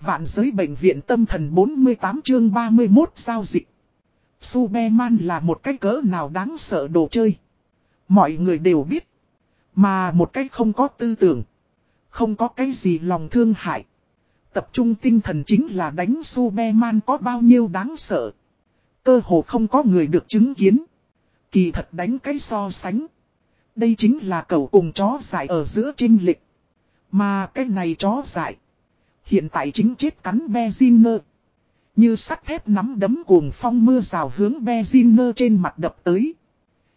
Vạn giới bệnh viện tâm thần 48 chương 31 giao dịch. Superman là một cái cỡ nào đáng sợ đồ chơi. Mọi người đều biết. Mà một cái không có tư tưởng. Không có cái gì lòng thương hại. Tập trung tinh thần chính là đánh Superman có bao nhiêu đáng sợ. Cơ hồ không có người được chứng kiến. Kỳ thật đánh cái so sánh. Đây chính là cầu cùng chó dại ở giữa trinh lịch. Mà cái này chó dại. Hiện tại chính chết cắn Beziner. Như sắt thép nắm đấm cuồng phong mưa rào hướng Beziner trên mặt đập tới.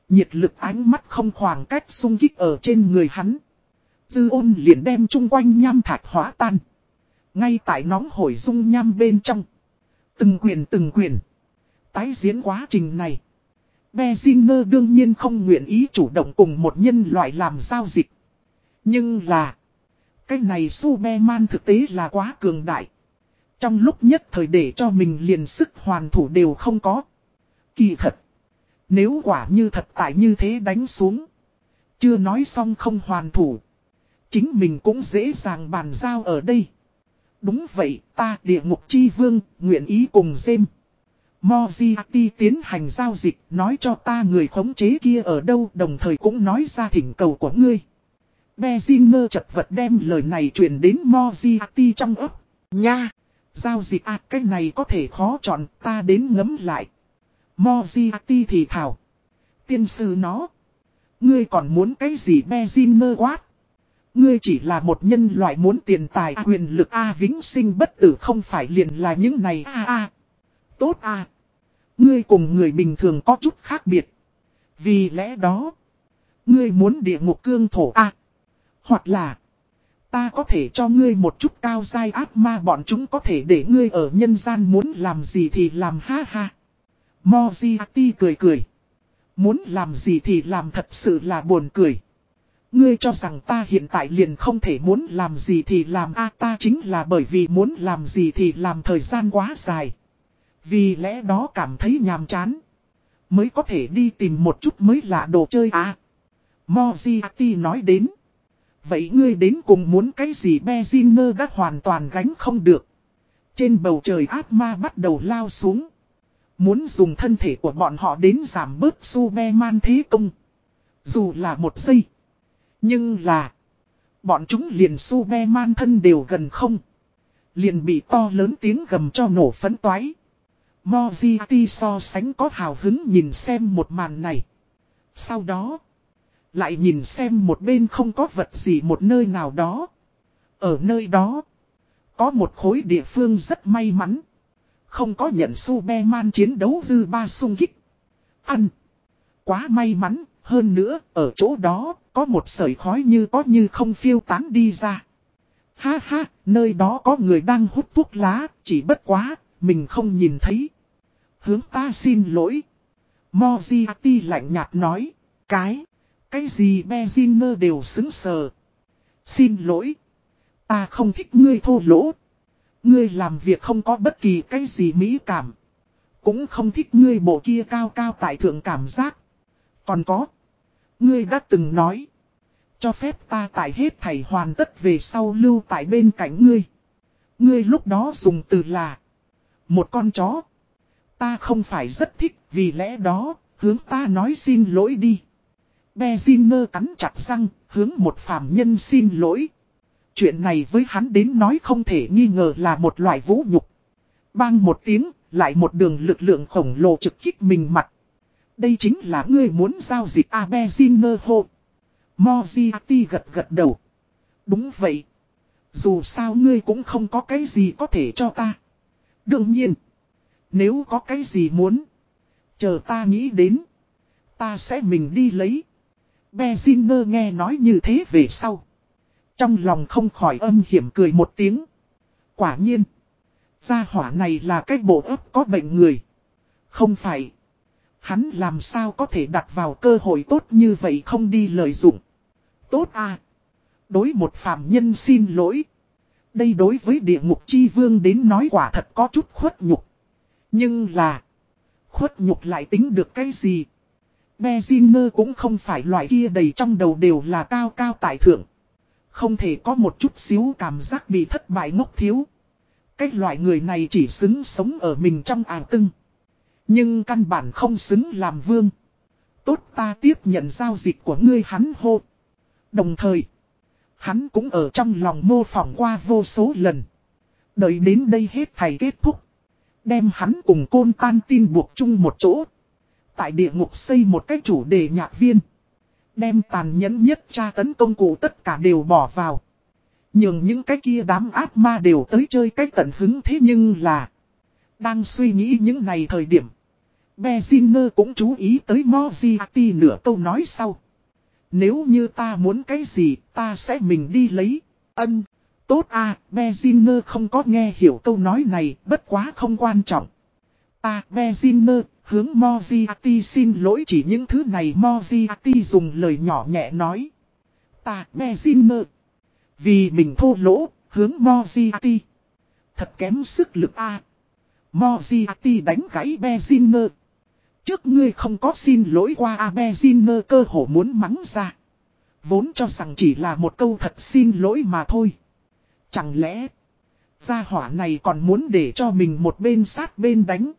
Nhiệt lực ánh mắt không khoảng cách xung kích ở trên người hắn. Dư ôn liền đem chung quanh nham thạch hóa tan. Ngay tại nóng hổi dung nham bên trong. Từng quyền từng quyền. Tái diễn quá trình này. Beziner đương nhiên không nguyện ý chủ động cùng một nhân loại làm giao dịch. Nhưng là. Cái này Superman thực tế là quá cường đại. Trong lúc nhất thời để cho mình liền sức hoàn thủ đều không có. Kỳ thật. Nếu quả như thật tại như thế đánh xuống. Chưa nói xong không hoàn thủ. Chính mình cũng dễ dàng bàn giao ở đây. Đúng vậy, ta địa ngục chi vương, nguyện ý cùng dêm. Moziati tiến hành giao dịch, nói cho ta người khống chế kia ở đâu, đồng thời cũng nói ra thỉnh cầu của ngươi. Bezinger chật vật đem lời này truyền đến Moziati trong ấp. Nha! Giao dịch à cái này có thể khó chọn, ta đến ngấm lại. Moziati thì thảo. Tiên sư nó. Ngươi còn muốn cái gì Bezinger quát? Ngươi chỉ là một nhân loại muốn tiền tài à, quyền lực A vĩnh sinh bất tử không phải liền là những này A A. Tốt A. Ngươi cùng người bình thường có chút khác biệt. Vì lẽ đó. Ngươi muốn địa ngục cương thổ A. Hoặc là. Ta có thể cho ngươi một chút cao dai ác ma, bọn chúng có thể để ngươi ở nhân gian muốn làm gì thì làm, ha ha. Moziati cười cười. Muốn làm gì thì làm, thật sự là buồn cười. Ngươi cho rằng ta hiện tại liền không thể muốn làm gì thì làm, a, ta chính là bởi vì muốn làm gì thì làm, thời gian quá dài. Vì lẽ đó cảm thấy nhàm chán. Mới có thể đi tìm một chút mới lạ đồ chơi à. Moziati nói đến. Vậy ngươi đến cùng muốn cái gì Beziner đã hoàn toàn gánh không được. Trên bầu trời ác ma bắt đầu lao xuống. Muốn dùng thân thể của bọn họ đến giảm bớt Superman thế công. Dù là một giây. Nhưng là. Bọn chúng liền Superman thân đều gần không. Liền bị to lớn tiếng gầm cho nổ phấn toái. Moziati so sánh có hào hứng nhìn xem một màn này. Sau đó. Lại nhìn xem một bên không có vật gì một nơi nào đó. Ở nơi đó. Có một khối địa phương rất may mắn. Không có nhận Superman chiến đấu dư ba sung kích. Ăn. Quá may mắn, hơn nữa, ở chỗ đó, có một sợi khói như có như không phiêu tán đi ra. Ha ha, nơi đó có người đang hút thuốc lá, chỉ bất quá, mình không nhìn thấy. Hướng ta xin lỗi. Moziati lạnh nhạt nói, cái, cái gì Beziner đều xứng sờ. Xin lỗi. Ta không thích ngươi thô lỗ. Ngươi làm việc không có bất kỳ cái gì mỹ cảm. Cũng không thích ngươi bộ kia cao cao tại thượng cảm giác. Còn có. Ngươi đã từng nói. Cho phép ta tại hết thảy hoàn tất về sau lưu tại bên cạnh ngươi. Ngươi lúc đó dùng từ là. Một con chó. Ta không phải rất thích vì lẽ đó, hướng ta nói xin lỗi đi. Bezinger cắn chặt răng hướng một phàm nhân xin lỗi. Chuyện này với hắn đến nói không thể nghi ngờ là một loại vũ nhục. Bang một tiếng, lại một đường lực lượng khổng lồ trực kích mình mặt. Đây chính là ngươi muốn giao dịch A Bezinger hộ. Moziati gật gật đầu. Đúng vậy. Dù sao ngươi cũng không có cái gì có thể cho ta. Đương nhiên. Nếu có cái gì muốn. Chờ ta nghĩ đến. Ta sẽ mình đi lấy. Bezinger nghe nói như thế về sau. Trong lòng không khỏi âm hiểm cười một tiếng. Quả nhiên. Gia hỏa này là cái bộ ấp có bệnh người. Không phải. Hắn làm sao có thể đặt vào cơ hội tốt như vậy không đi lợi dụng. Tốt à. Đối một phạm nhân xin lỗi. Đây đối với địa ngục chi vương đến nói quả thật có chút khuất nhục. Nhưng là. Khuất nhục lại tính được cái gì? Bezinger cũng không phải loại kia đầy trong đầu đều là cao cao tại thượng. Không thể có một chút xíu cảm giác bị thất bại ngốc thiếu. cái loại người này chỉ xứng sống ở mình trong àng tưng. Nhưng căn bản không xứng làm vương. Tốt ta tiếp nhận giao dịch của ngươi hắn hô. Đồng thời, hắn cũng ở trong lòng mô phỏng qua vô số lần. Đợi đến đây hết thầy kết thúc. Đem hắn cùng côn tan tin buộc chung một chỗ. Tại địa ngục xây một cái chủ đề nhạc viên. Đem tàn nhẫn nhất tra tấn công cụ tất cả đều bỏ vào. Nhưng những cái kia đám ác ma đều tới chơi cách tận hứng thế nhưng là. Đang suy nghĩ những này thời điểm. Beziner cũng chú ý tới Moziati nửa câu nói sau. Nếu như ta muốn cái gì, ta sẽ mình đi lấy. Ân, tốt à, Beziner không có nghe hiểu câu nói này, bất quá không quan trọng. Ta, Beziner, hướng Moziati xin lỗi chỉ những thứ này Moziati dùng lời nhỏ nhẹ nói. Ta, Beziner, vì mình thô lỗ, hướng Moziati. Thật kém sức lực a. À. Đánh gãy Bezinger. Trước ngươi không có xin lỗi qua Abeziner cơ hồ muốn mắng ra. Vốn cho rằng chỉ là một câu thật xin lỗi mà thôi. Chẳng lẽ, gia hỏa này còn muốn để cho mình một bên sát bên đánh.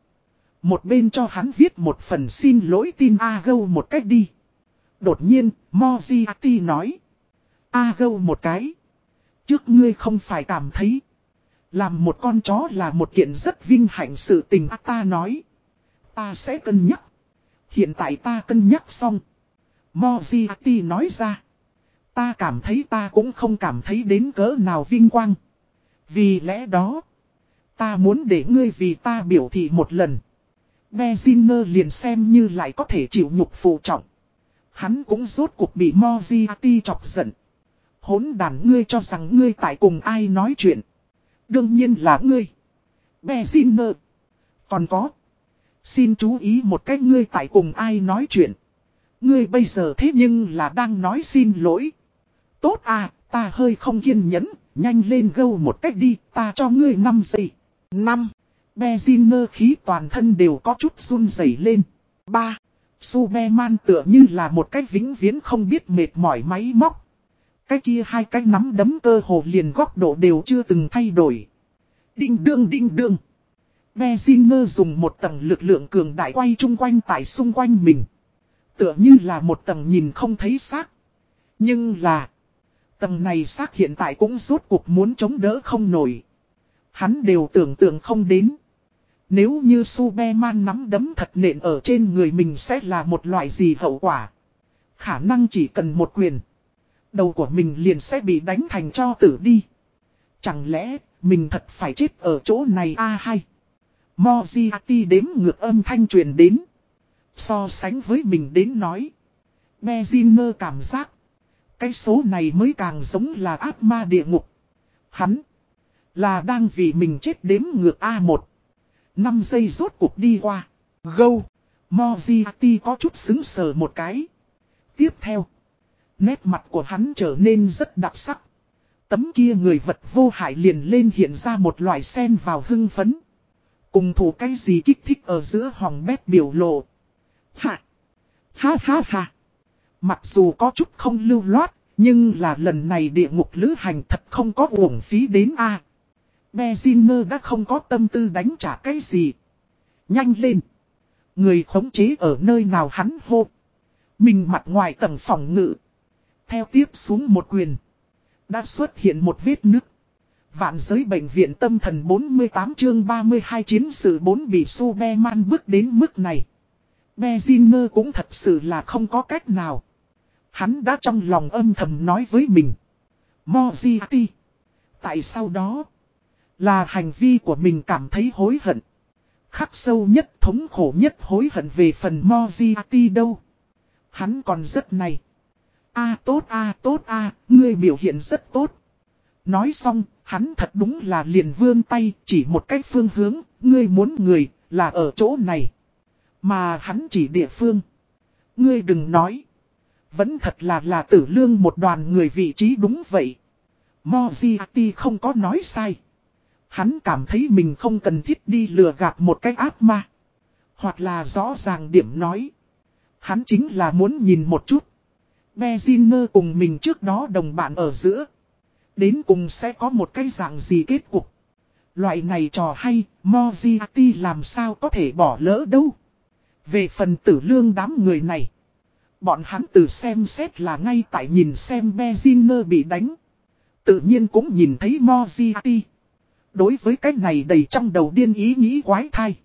Một bên cho hắn viết một phần xin lỗi tin A gâu một cách đi. Đột nhiên, Moziati nói. A gâu một cái. Trước ngươi không phải cảm thấy. Làm một con chó là một kiện rất vinh hạnh sự tình ta nói. Ta sẽ cân nhắc. Hiện tại ta cân nhắc xong. Moziati nói ra. Ta cảm thấy ta cũng không cảm thấy đến cỡ nào vinh quang. Vì lẽ đó. Ta muốn để ngươi vì ta biểu thị một lần. Beziner liền xem như lại có thể chịu nhục phụ trọng. Hắn cũng rốt cuộc bị Moziati chọc giận. Hốn đàn ngươi cho rằng ngươi tại cùng ai nói chuyện. Đương nhiên là ngươi. Beziner. Còn có. Xin chú ý một cách ngươi tại cùng ai nói chuyện. Ngươi bây giờ thế nhưng là đang nói xin lỗi. Tốt à, ta hơi không kiên nhẫn, nhanh lên gâu một cách đi, ta cho ngươi 5 giây. 5. Beziner khí toàn thân đều có chút run rẩy lên. 3. Superman tựa như là một cái vĩnh viễn không biết mệt mỏi máy móc. Cái kia hai cái nắm đấm cơ hồ liền góc độ đều chưa từng thay đổi. Đinh đương đinh đương. Beziner dùng một tầng lực lượng cường đại quay chung quanh tại xung quanh mình. Tựa như là một tầng nhìn không thấy xác. Nhưng là... Tầng này xác hiện tại cũng rốt cuộc muốn chống đỡ không nổi. Hắn đều tưởng tượng không đến. Nếu như Superman nắm đấm thật nện ở trên người mình sẽ là một loại gì hậu quả. Khả năng chỉ cần một quyền. Đầu của mình liền sẽ bị đánh thành cho tử đi. Chẳng lẽ mình thật phải chết ở chỗ này a hay. Moziati đếm ngược âm thanh truyền đến. So sánh với mình đến nói. Beziner cảm giác. Cái số này mới càng giống là ác ma địa ngục. Hắn. Là đang vì mình chết đếm ngược A1. 5 giây rốt cuộc đi qua. Gâu. Moziati có chút xứng sờ một cái. Tiếp theo. Nét mặt của hắn trở nên rất đặc sắc. Tấm kia người vật vô hại liền lên hiện ra một loại sen vào hưng phấn. Cùng thủ cái gì kích thích ở giữa hòng bét biểu lộ. Hạ. Ha ha ha! Mặc dù có chút không lưu loát, nhưng là lần này địa ngục lữ hành thật không có uổng phí đến a. À. Bezinger đã không có tâm tư đánh trả cái gì. Nhanh lên! Người khống chế ở nơi nào hắn hô. Mình mặt ngoài tầng phòng ngự. Theo tiếp xuống một quyền. Đã xuất hiện một vết nứt. Vạn giới bệnh viện tâm thần 48 chương 32 chiến sự 4 bị Superman bước đến mức này. Bezinger cũng thật sự là không có cách nào. Hắn đã trong lòng âm thầm nói với mình. Moriarty. Tại sau đó. Là hành vi của mình cảm thấy hối hận. Khắc sâu nhất thống khổ nhất hối hận về phần Moziati đâu. Hắn còn rất này. A tốt a tốt a, ngươi biểu hiện rất tốt. Nói xong, hắn thật đúng là liền vươn tay chỉ một cách phương hướng, ngươi muốn người, là ở chỗ này. Mà hắn chỉ địa phương. Ngươi đừng nói. Vẫn thật là là tử lương một đoàn người vị trí đúng vậy. Moziati không có nói sai. Hắn cảm thấy mình không cần thiết đi lừa gạt một cái ác ma. Hoặc là rõ ràng điểm nói. Hắn chính là muốn nhìn một chút. Beziner cùng mình trước đó đồng bạn ở giữa. Đến cùng sẽ có một cái dạng gì kết cục. Loại này trò hay, Moziati làm sao có thể bỏ lỡ đâu. Về phần tử lương đám người này. Bọn hắn từ xem xét là ngay tại nhìn xem Beziner bị đánh. Tự nhiên cũng nhìn thấy Moziati. Đối với cái này đầy trong đầu điên ý nghĩ quái thai.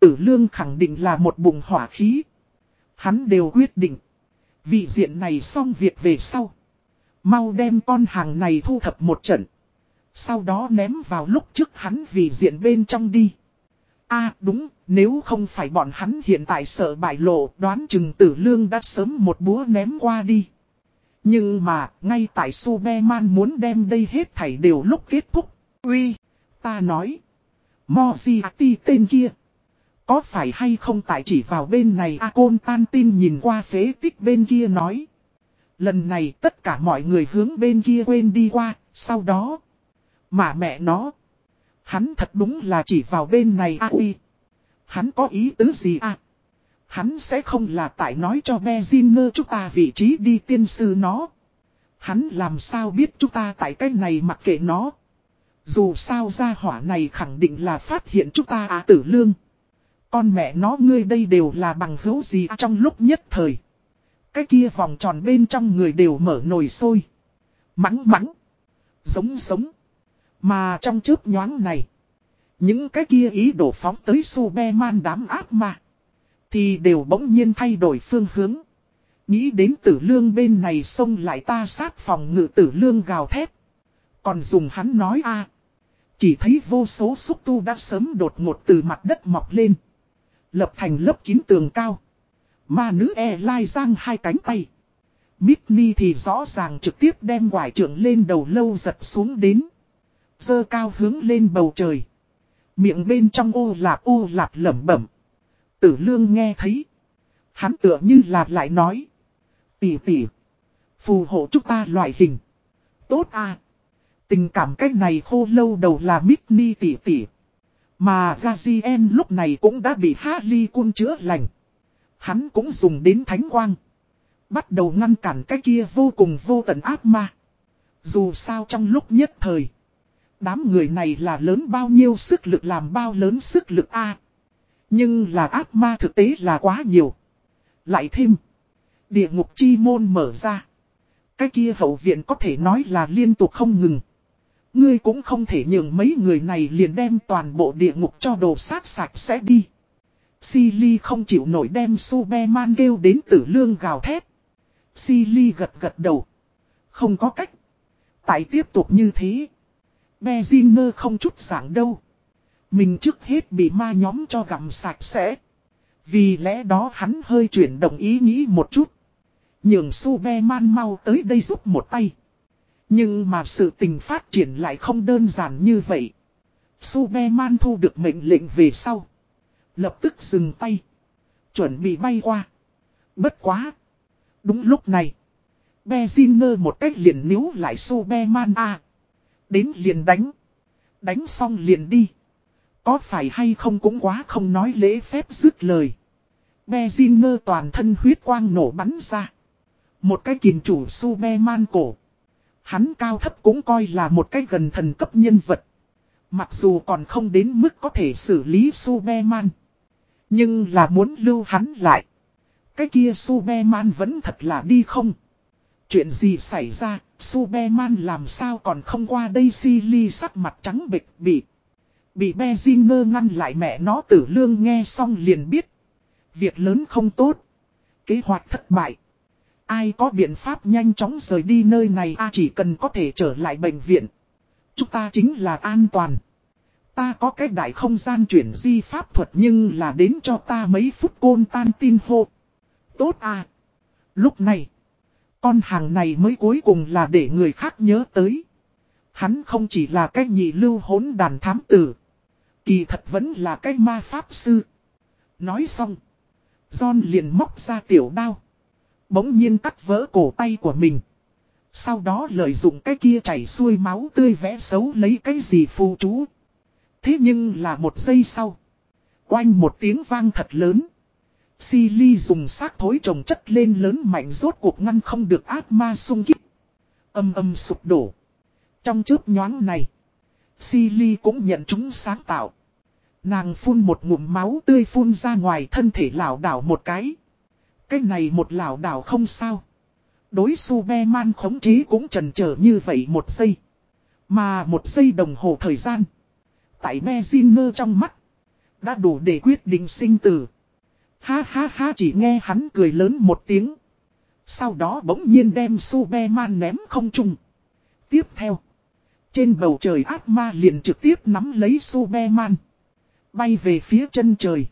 Tử lương khẳng định là một bùng hỏa khí. Hắn đều quyết định. Vị diện này xong việc về sau. Mau đem con hàng này thu thập một trận. Sau đó ném vào lúc trước hắn vì diện bên trong đi. a đúng, nếu không phải bọn hắn hiện tại sợ bại lộ đoán chừng tử lương đã sớm một búa ném qua đi. Nhưng mà, ngay tại Superman muốn đem đây hết thảy đều lúc kết thúc. Uy, ta nói. Moziati tên kia. Có phải hay không tại chỉ vào bên này A Côn Tan tin nhìn qua phế tích bên kia nói. Lần này tất cả mọi người hướng bên kia quên đi qua, sau đó. Mà mẹ nó. Hắn thật đúng là chỉ vào bên này A uy. Hắn có ý tứ gì à? Hắn sẽ không là tại nói cho Beziner chúng ta vị trí đi tiên sư nó. Hắn làm sao biết chúng ta tại cái này mặc kệ nó. Dù sao ra hỏa này khẳng định là phát hiện chúng ta à tử lương. Con mẹ nó ngươi đây đều là bằng hữu gì à trong lúc nhất thời. Cái kia vòng tròn bên trong người đều mở nồi sôi. Mắng mắng. Giống giống. Mà trong chớp nhoáng này. Những cái kia ý đổ phóng tới Superman đám ác mà Thì đều bỗng nhiên thay đổi phương hướng. Nghĩ đến tử lương bên này xông lại ta sát phòng ngự tử lương gào thét. Còn dùng hắn nói a chỉ thấy vô số xúc tu đã sớm đột ngột từ mặt đất mọc lên. Lập thành lớp kín tường cao. Ma nữ e lai giang hai cánh tay. Mitni thì rõ ràng trực tiếp đem quải trưởng lên đầu lâu giật xuống đến. Dơ cao hướng lên bầu trời. Miệng bên trong ô lạp ô lạp lẩm bẩm. Tử lương nghe thấy. Hắn tựa như là lại nói. tỉ tỉ, Phù hộ chúng ta loại hình. Tốt à. Tình cảm cách này khô lâu đầu là Mitni tỷ tỷ. Mà Gazien lúc này cũng đã bị Harley Cun chữa lành. Hắn cũng dùng đến thánh quang. Bắt đầu ngăn cản cái kia vô cùng vô tận ác ma. Dù sao trong lúc nhất thời. Đám người này là lớn bao nhiêu sức lực làm bao lớn sức lực A. Nhưng là ác ma thực tế là quá nhiều. Lại thêm. Địa ngục chi môn mở ra. Cái kia hậu viện có thể nói là liên tục không ngừng. Ngươi cũng không thể nhường mấy người này liền đem toàn bộ địa ngục cho đồ sát sạch sẽ đi. Silly không chịu nổi đem Superman kêu đến tử lương gào thét. Silly gật gật đầu. Không có cách. Tại tiếp tục như thế. Beziner không chút giảng đâu. Mình trước hết bị ma nhóm cho gặm sạch sẽ. Vì lẽ đó hắn hơi chuyển động ý nghĩ một chút. Nhường Superman mau tới đây giúp một tay. Nhưng mà sự tình phát triển lại không đơn giản như vậy. Superman thu được mệnh lệnh về sau. Lập tức dừng tay. Chuẩn bị bay qua. Bất quá. Đúng lúc này. Beziner một cách liền níu lại Superman A. Đến liền đánh. Đánh xong liền đi. Có phải hay không cũng quá không nói lễ phép dứt lời. Beziner toàn thân huyết quang nổ bắn ra. Một cái kìm chủ Superman cổ. Hắn cao thấp cũng coi là một cái gần thần cấp nhân vật. Mặc dù còn không đến mức có thể xử lý Superman. Nhưng là muốn lưu hắn lại. Cái kia Superman vẫn thật là đi không. Chuyện gì xảy ra, Superman làm sao còn không qua đây Silly sắc mặt trắng bịch bị. Bị Bezinger ngăn lại mẹ nó tử lương nghe xong liền biết. Việc lớn không tốt. Kế hoạch thất bại. Ai có biện pháp nhanh chóng rời đi nơi này, a chỉ cần có thể trở lại bệnh viện. Chúng ta chính là an toàn. Ta có cái đại không gian chuyển di pháp thuật nhưng là đến cho ta mấy phút côn tan tin hô. Tốt à. Lúc này. Con hàng này mới cuối cùng là để người khác nhớ tới. Hắn không chỉ là cái nhị lưu hốn đàn thám tử. Kỳ thật vẫn là cái ma pháp sư. Nói xong. John liền móc ra tiểu đao. Bỗng nhiên cắt vỡ cổ tay của mình. Sau đó lợi dụng cái kia chảy xuôi máu tươi vẽ xấu lấy cái gì phù chú. Thế nhưng là một giây sau. Oanh một tiếng vang thật lớn. Silly dùng xác thối trồng chất lên lớn mạnh rốt cuộc ngăn không được ác ma sung kích. Âm âm sụp đổ. Trong chớp nhoáng này. Silly cũng nhận chúng sáng tạo. Nàng phun một ngụm máu tươi phun ra ngoài thân thể lảo đảo một cái. Cái này một lão đảo không sao. Đối Superman khống chế cũng trần trở như vậy một giây. Mà một giây đồng hồ thời gian. Tại Beziner trong mắt. Đã đủ để quyết định sinh tử. Ha ha ha chỉ nghe hắn cười lớn một tiếng. Sau đó bỗng nhiên đem Superman ném không trung. Tiếp theo. Trên bầu trời ác ma liền trực tiếp nắm lấy Superman. Bay về phía chân trời.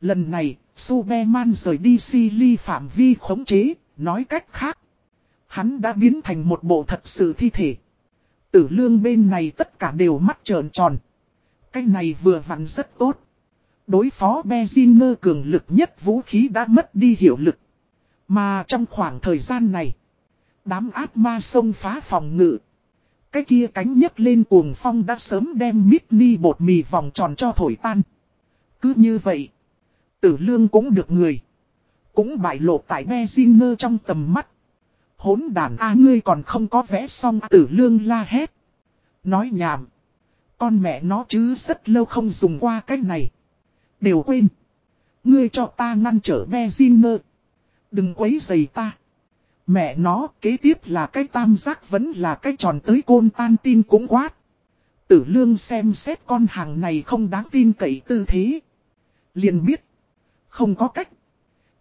Lần này, Superman rời đi Silly ly phạm vi khống chế, nói cách khác. Hắn đã biến thành một bộ thật sự thi thể. Tử lương bên này tất cả đều mắt trợn tròn. Cái này vừa vặn rất tốt. Đối phó Beziner cường lực nhất vũ khí đã mất đi hiệu lực. Mà trong khoảng thời gian này, đám ác ma sông phá phòng ngự. Cái kia cánh nhấc lên cuồng phong đã sớm đem Mitni bột mì vòng tròn cho thổi tan. Cứ như vậy, tử lương cũng được người. Cũng bại lộ tại Bezinger trong tầm mắt. Hốn đàn A ngươi còn không có vẽ xong tử lương la hét. Nói nhảm. Con mẹ nó chứ rất lâu không dùng qua cách này. Đều quên. Ngươi cho ta ngăn trở Bezinger. Đừng quấy giày ta. Mẹ nó, kế tiếp là cái tam giác vẫn là cái tròn tới côn tan tin cũng quát. Tử lương xem xét con hàng này không đáng tin cậy tư thế. liền biết. Không có cách.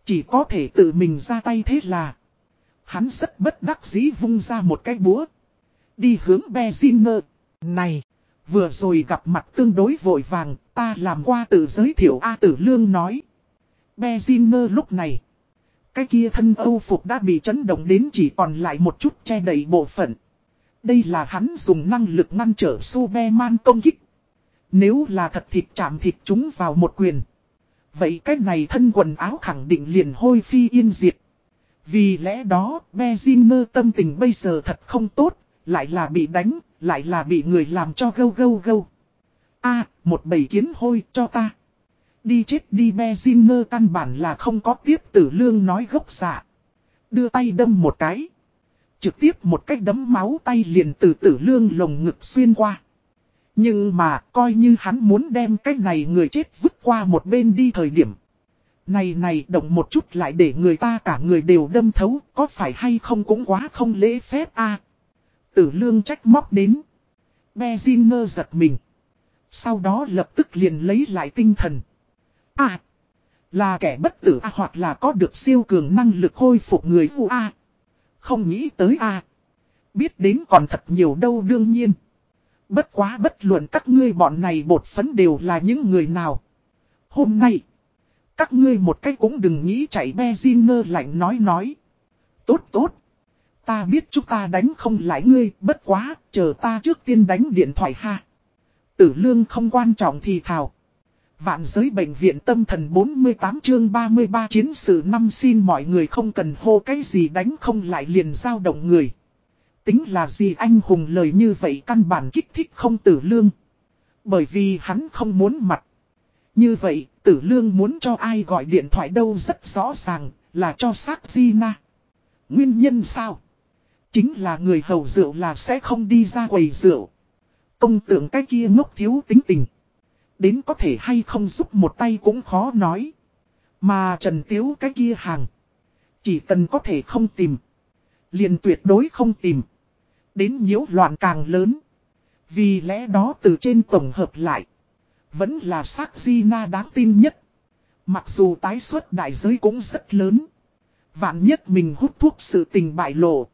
Chỉ có thể tự mình ra tay thế là. Hắn rất bất đắc dĩ vung ra một cái búa. Đi hướng Bezinger. Này. Vừa rồi gặp mặt tương đối vội vàng. Ta làm qua tự giới thiệu A tử lương nói. Bezinger lúc này. Cái kia thân âu phục đã bị chấn động đến chỉ còn lại một chút che đầy bộ phận. Đây là hắn dùng năng lực ngăn trở Superman công kích. Nếu là thật thịt chạm thịt chúng vào một quyền. Vậy cái này thân quần áo khẳng định liền hôi phi yên diệt. Vì lẽ đó, Beziner tâm tình bây giờ thật không tốt, lại là bị đánh, lại là bị người làm cho gâu gâu gâu. a một bầy kiến hôi cho ta. Đi chết đi Beziner căn bản là không có tiếp tử lương nói gốc xạ. Đưa tay đâm một cái. Trực tiếp một cách đấm máu tay liền từ tử lương lồng ngực xuyên qua. Nhưng mà coi như hắn muốn đem cái này người chết vứt qua một bên đi thời điểm. Này này động một chút lại để người ta cả người đều đâm thấu có phải hay không cũng quá không lễ phép a Tử lương trách móc đến. Bezinger giật mình. Sau đó lập tức liền lấy lại tinh thần. À, là kẻ bất tử à, hoặc là có được siêu cường năng lực khôi phục người phụ A. À. Không nghĩ tới A. Biết đến còn thật nhiều đâu đương nhiên. Bất quá bất luận các ngươi bọn này bột phấn đều là những người nào. Hôm nay, các ngươi một cách cũng đừng nghĩ chạy Beziner lạnh nói nói. Tốt tốt. Ta biết chúng ta đánh không lại ngươi, bất quá, chờ ta trước tiên đánh điện thoại ha. Tử lương không quan trọng thì thảo. Vạn giới bệnh viện tâm thần 48 chương 33 chiến sự năm xin mọi người không cần hô cái gì đánh không lại liền giao động người. Tính là gì anh hùng lời như vậy căn bản kích thích không tử lương. Bởi vì hắn không muốn mặt. Như vậy, tử lương muốn cho ai gọi điện thoại đâu rất rõ ràng, là cho xác na Nguyên nhân sao? Chính là người hầu rượu là sẽ không đi ra quầy rượu. Công tưởng cái kia ngốc thiếu tính tình. Đến có thể hay không giúp một tay cũng khó nói. Mà Trần Tiếu cái kia hàng. Chỉ cần có thể không tìm. Liền tuyệt đối không tìm. Đến nhiễu loạn càng lớn. Vì lẽ đó từ trên tổng hợp lại. Vẫn là sắc Gina đáng tin nhất. Mặc dù tái xuất đại giới cũng rất lớn. Vạn nhất mình hút thuốc sự tình bại lộ.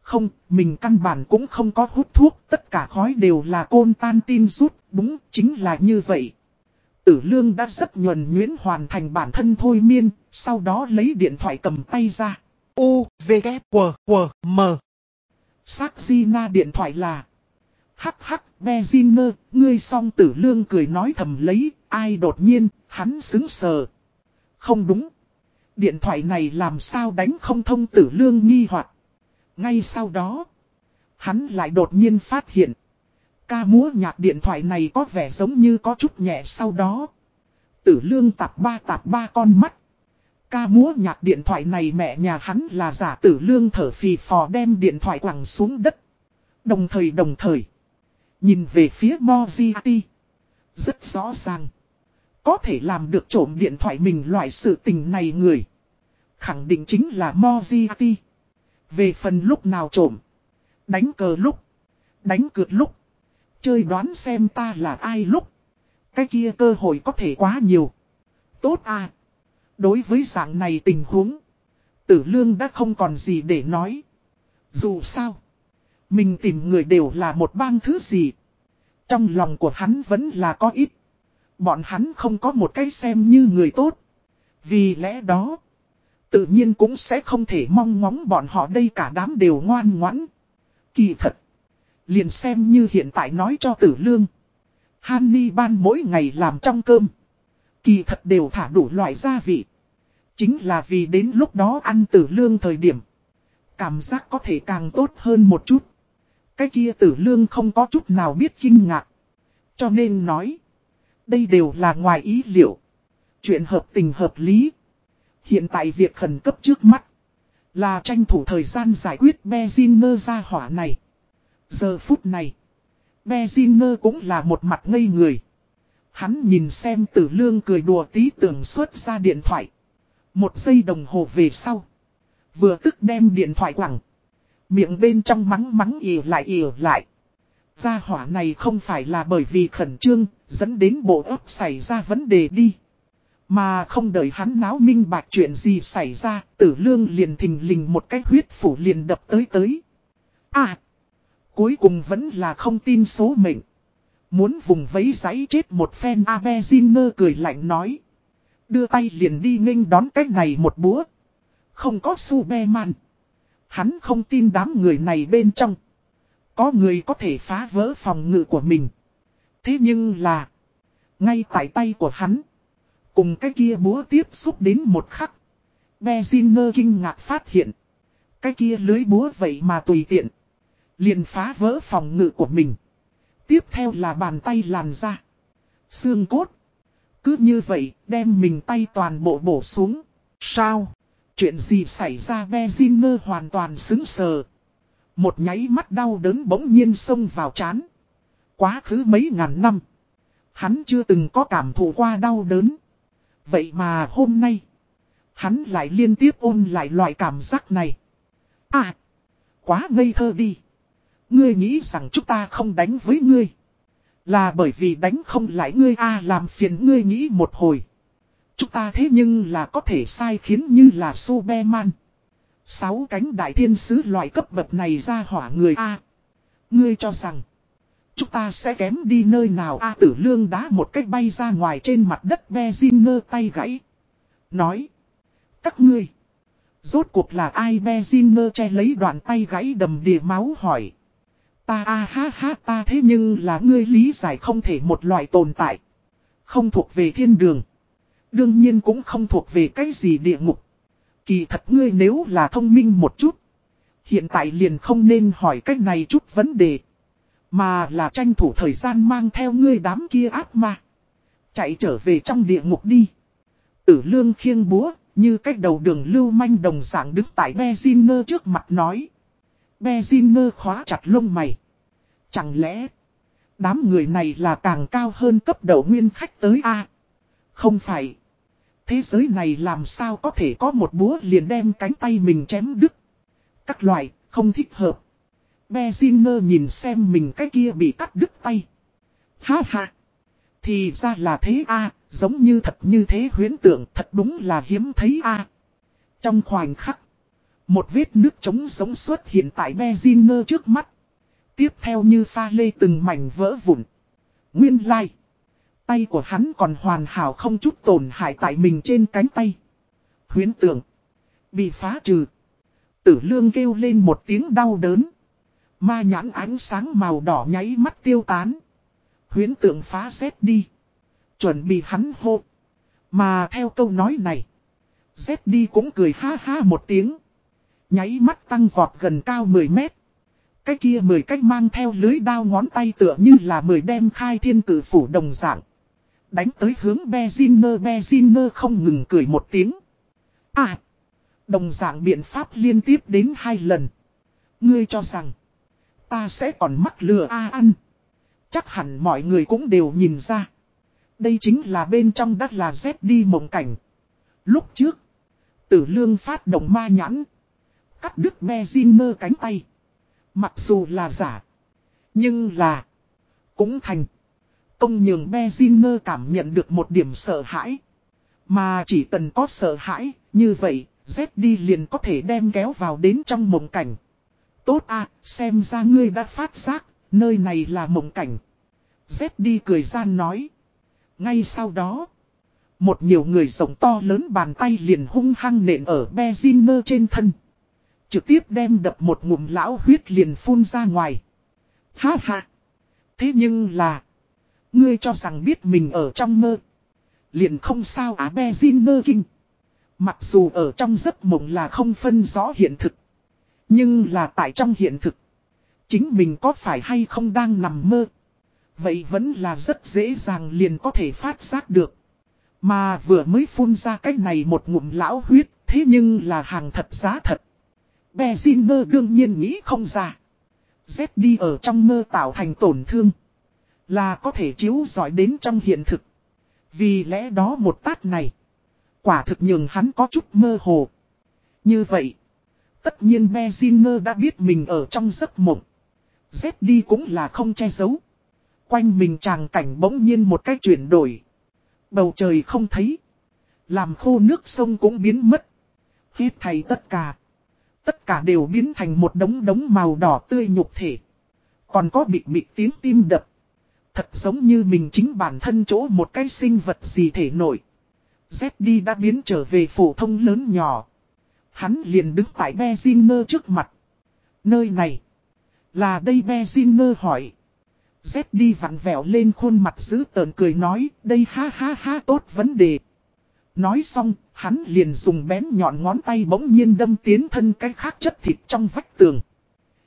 Không, mình căn bản cũng không có hút thuốc, tất cả khói đều là côn tan tin rút, đúng, chính là như vậy. Tử lương đã rất nhuần nhuyễn hoàn thành bản thân thôi miên, sau đó lấy điện thoại cầm tay ra. U, V, K, W, W, M. Sắc Gina điện thoại là. Hắc hắc, Beziner, ngươi song tử lương cười nói thầm lấy, ai đột nhiên, hắn xứng sờ. Không đúng. Điện thoại này làm sao đánh không thông tử lương nghi hoặc ngay sau đó, hắn lại đột nhiên phát hiện. Ca múa nhạc điện thoại này có vẻ giống như có chút nhẹ sau đó. Tử lương tạp ba tạp ba con mắt. Ca múa nhạc điện thoại này mẹ nhà hắn là giả tử lương thở phì phò đem điện thoại quẳng xuống đất. Đồng thời đồng thời. Nhìn về phía Moziati. Rất rõ ràng. Có thể làm được trộm điện thoại mình loại sự tình này người. Khẳng định chính là Moziati. Về phần lúc nào trộm. Đánh cờ lúc. Đánh cược lúc. Chơi đoán xem ta là ai lúc. Cái kia cơ hội có thể quá nhiều. Tốt à. Đối với dạng này tình huống. Tử lương đã không còn gì để nói. Dù sao. Mình tìm người đều là một bang thứ gì. Trong lòng của hắn vẫn là có ít. Bọn hắn không có một cái xem như người tốt. Vì lẽ đó. Tự nhiên cũng sẽ không thể mong ngóng bọn họ đây cả đám đều ngoan ngoãn. Kỳ thật. Liền xem như hiện tại nói cho tử lương. Hany ban mỗi ngày làm trong cơm. Kỳ thật đều thả đủ loại gia vị. Chính là vì đến lúc đó ăn tử lương thời điểm. Cảm giác có thể càng tốt hơn một chút. Cái kia tử lương không có chút nào biết kinh ngạc. Cho nên nói. Đây đều là ngoài ý liệu. Chuyện hợp tình hợp lý. Hiện tại việc khẩn cấp trước mắt. Là tranh thủ thời gian giải quyết Bezinger ra hỏa này. Giờ phút này. Bezinger cũng là một mặt ngây người. Hắn nhìn xem tử lương cười đùa tí tưởng xuất ra điện thoại. Một giây đồng hồ về sau. Vừa tức đem điện thoại quẳng. Miệng bên trong mắng mắng ỉa lại ỉa lại. Gia hỏa này không phải là bởi vì khẩn trương, dẫn đến bộ ấp xảy ra vấn đề đi. Mà không đợi hắn náo minh bạc chuyện gì xảy ra, tử lương liền thình lình một cái huyết phủ liền đập tới tới. À! Cuối cùng vẫn là không tin số mệnh. Muốn vùng vấy giấy chết một phen Abeziner cười lạnh nói. Đưa tay liền đi nghênh đón cách này một búa. Không có Superman. Hắn không tin đám người này bên trong. Có người có thể phá vỡ phòng ngự của mình. Thế nhưng là. Ngay tại tay của hắn. Cùng cái kia búa tiếp xúc đến một khắc. Beziner kinh ngạc phát hiện. Cái kia lưới búa vậy mà tùy tiện. Liền phá vỡ phòng ngự của mình. Tiếp theo là bàn tay làn ra. Xương cốt. Cứ như vậy, đem mình tay toàn bộ bổ xuống. Sao? Chuyện gì xảy ra Bezinger hoàn toàn xứng sờ. Một nháy mắt đau đớn bỗng nhiên xông vào chán. Quá khứ mấy ngàn năm. Hắn chưa từng có cảm thụ qua đau đớn. Vậy mà hôm nay. Hắn lại liên tiếp ôn lại loại cảm giác này. À. Quá ngây thơ đi. Ngươi nghĩ rằng chúng ta không đánh với ngươi. Là bởi vì đánh không lại ngươi a, làm phiền ngươi nghĩ một hồi. Chúng ta thế nhưng là có thể sai khiến như là Superman. Sáu cánh đại thiên sứ loại cấp bậc này ra hỏa người A. Ngươi cho rằng. Chúng ta sẽ kém đi nơi nào A tử lương đá một cách bay ra ngoài trên mặt đất Beziner tay gãy. Nói. Các ngươi. Rốt cuộc là ai Beziner che lấy đoạn tay gãy đầm đìa máu hỏi. Ta a ha ha ta thế nhưng là ngươi lý giải không thể một loại tồn tại. Không thuộc về thiên đường. Đương nhiên cũng không thuộc về cái gì địa ngục. Kỳ thật ngươi nếu là thông minh một chút. Hiện tại liền không nên hỏi cách này chút vấn đề. Mà là tranh thủ thời gian mang theo ngươi đám kia ác ma. Chạy trở về trong địa ngục đi. Tử lương khiêng búa, như cách đầu đường lưu manh đồng dạng đứng tại Bezinger trước mặt nói. Bezinger khóa chặt lông mày. Chẳng lẽ, đám người này là càng cao hơn cấp đầu nguyên khách tới A? Không phải. Thế giới này làm sao có thể có một búa liền đem cánh tay mình chém đứt. Các loại, không thích hợp. Bezinger nhìn xem mình cái kia bị cắt đứt tay. Ha ha. Thì ra là thế a giống như thật như thế huyến tượng thật đúng là hiếm thấy a Trong khoảnh khắc, một vết nước trống sống xuất hiện tại Bezinger trước mắt. Tiếp theo như pha lê từng mảnh vỡ vụn. Nguyên lai. Like. Tay của hắn còn hoàn hảo không chút tổn hại tại mình trên cánh tay. Huyến tượng. Bị phá trừ. Tử lương kêu lên một tiếng đau đớn. Ma nhãn ánh sáng màu đỏ nháy mắt tiêu tán. Huyến tượng phá xét đi. Chuẩn bị hắn hô. Mà theo câu nói này. Xét đi cũng cười ha ha một tiếng. Nháy mắt tăng vọt gần cao 10 mét. Cái kia 10 cách mang theo lưới đao ngón tay tựa như là 10 đem khai thiên cử phủ đồng dạng. Đánh tới hướng Beziner Beziner không ngừng cười một tiếng. À! Đồng dạng biện pháp liên tiếp đến hai lần. Ngươi cho rằng. Ta sẽ còn mắc lừa A ăn. Chắc hẳn mọi người cũng đều nhìn ra. Đây chính là bên trong đất là Z đi mộng cảnh. Lúc trước, tử lương phát động ma nhãn. Cắt đứt Beziner cánh tay. Mặc dù là giả. Nhưng là. Cũng thành. Công nhường Beziner cảm nhận được một điểm sợ hãi. Mà chỉ cần có sợ hãi, như vậy, Z đi liền có thể đem kéo vào đến trong mộng cảnh. Tốt à, xem ra ngươi đã phát giác, nơi này là mộng cảnh. Z đi cười gian nói. Ngay sau đó, một nhiều người rộng to lớn bàn tay liền hung hăng nện ở Beziner trên thân. Trực tiếp đem đập một ngụm lão huyết liền phun ra ngoài. Ha ha! Thế nhưng là, ngươi cho rằng biết mình ở trong mơ. Liền không sao á Beziner kinh. Mặc dù ở trong giấc mộng là không phân rõ hiện thực. Nhưng là tại trong hiện thực. Chính mình có phải hay không đang nằm mơ. Vậy vẫn là rất dễ dàng liền có thể phát giác được. Mà vừa mới phun ra cái này một ngụm lão huyết, thế nhưng là hàng thật giá thật. Bezinger đương nhiên nghĩ không ra. Z đi ở trong mơ tạo thành tổn thương. Là có thể chiếu giỏi đến trong hiện thực. Vì lẽ đó một tát này. Quả thực nhường hắn có chút mơ hồ. Như vậy. Tất nhiên Bezinger đã biết mình ở trong giấc mộng. Z đi cũng là không che giấu. Quanh mình tràng cảnh bỗng nhiên một cách chuyển đổi. Bầu trời không thấy. Làm khô nước sông cũng biến mất. Hết thầy tất cả. Tất cả đều biến thành một đống đống màu đỏ tươi nhục thể. Còn có bịt bịt tiếng tim đập. Thật giống như mình chính bản thân chỗ một cái sinh vật gì thể nổi. Z đã biến trở về phổ thông lớn nhỏ. Hắn liền đứng tại Bezinger trước mặt. Nơi này. Là đây Bezinger hỏi. Z vặn vẹo lên khuôn mặt giữ tờn cười nói, đây ha ha ha tốt vấn đề. Nói xong, hắn liền dùng bén nhọn ngón tay bỗng nhiên đâm tiến thân cái khác chất thịt trong vách tường.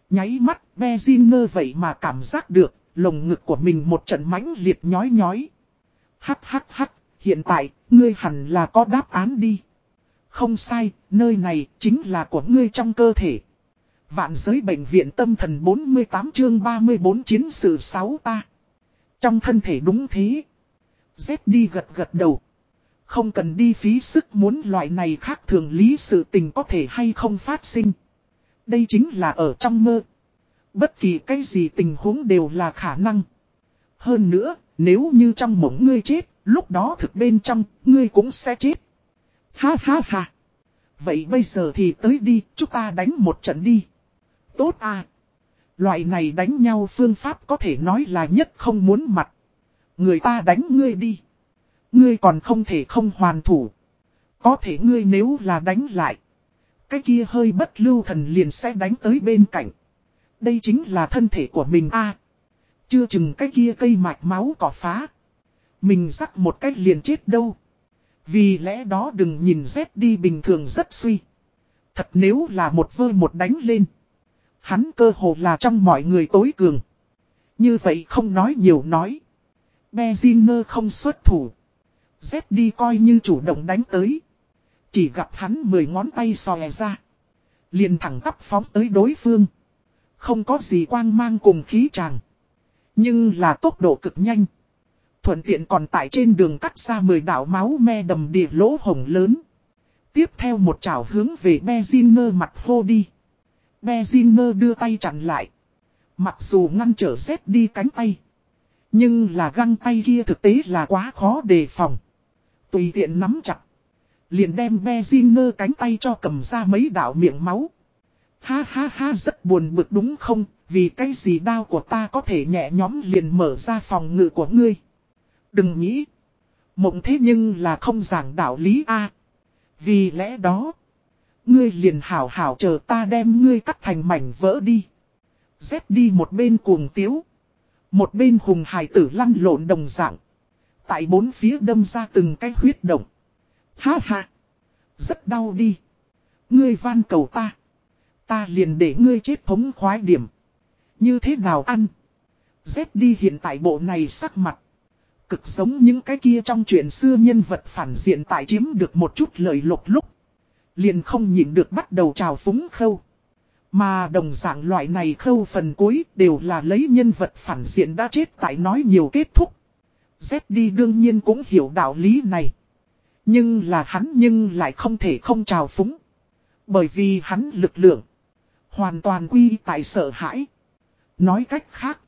Nháy mắt, Beziner vậy mà cảm giác được, lồng ngực của mình một trận mãnh liệt nhói nhói. Hắc hắc hắc, hiện tại, ngươi hẳn là có đáp án đi. Không sai, nơi này chính là của ngươi trong cơ thể. Vạn giới bệnh viện tâm thần 48 chương 34 chiến sự 6 ta. Trong thân thể đúng thế. Z đi gật gật đầu. Không cần đi phí sức muốn loại này khác thường lý sự tình có thể hay không phát sinh. Đây chính là ở trong mơ. Bất kỳ cái gì tình huống đều là khả năng. Hơn nữa, nếu như trong mộng ngươi chết, lúc đó thực bên trong, ngươi cũng sẽ chết. Ha ha ha. Vậy bây giờ thì tới đi, chúng ta đánh một trận đi. Tốt à. Loại này đánh nhau phương pháp có thể nói là nhất không muốn mặt. Người ta đánh ngươi đi. Ngươi còn không thể không hoàn thủ. Có thể ngươi nếu là đánh lại. Cái kia hơi bất lưu thần liền sẽ đánh tới bên cạnh. Đây chính là thân thể của mình a Chưa chừng cái kia cây mạch máu cỏ phá. Mình rắc một cách liền chết đâu. Vì lẽ đó đừng nhìn dép đi bình thường rất suy. Thật nếu là một vơ một đánh lên. Hắn cơ hồ là trong mọi người tối cường. Như vậy không nói nhiều nói. Bezinger không xuất thủ. Z đi coi như chủ động đánh tới. Chỉ gặp hắn mười ngón tay xòe ra. Liền thẳng tắp phóng tới đối phương. Không có gì quang mang cùng khí tràng. Nhưng là tốc độ cực nhanh. Thuận tiện còn tại trên đường cắt ra 10 đảo máu me đầm địa lỗ hồng lớn. Tiếp theo một chảo hướng về Bezinger mặt hô đi. Bezinger đưa tay chặn lại. Mặc dù ngăn trở rét đi cánh tay. Nhưng là găng tay kia thực tế là quá khó đề phòng. Tùy tiện nắm chặt. Liền đem Bezinger cánh tay cho cầm ra mấy đảo miệng máu. Ha ha ha rất buồn bực đúng không, vì cái gì đau của ta có thể nhẹ nhóm liền mở ra phòng ngự của ngươi. Đừng nghĩ. Mộng thế nhưng là không giảng đạo lý a Vì lẽ đó. Ngươi liền hảo hảo chờ ta đem ngươi cắt thành mảnh vỡ đi. Dép đi một bên cuồng tiếu. Một bên hùng hải tử lăn lộn đồng dạng. Tại bốn phía đâm ra từng cái huyết động. Ha ha. Rất đau đi. Ngươi van cầu ta. Ta liền để ngươi chết thống khoái điểm. Như thế nào ăn? Z đi hiện tại bộ này sắc mặt. Cực giống những cái kia trong chuyện xưa nhân vật phản diện tại chiếm được một chút lời lục lúc. Liền không nhịn được bắt đầu trào phúng khâu. Mà đồng dạng loại này khâu phần cuối đều là lấy nhân vật phản diện đã chết tại nói nhiều kết thúc. Z đi đương nhiên cũng hiểu đạo lý này. Nhưng là hắn nhưng lại không thể không trào phúng. Bởi vì hắn lực lượng. Hoàn toàn quy tại sợ hãi. Nói cách khác.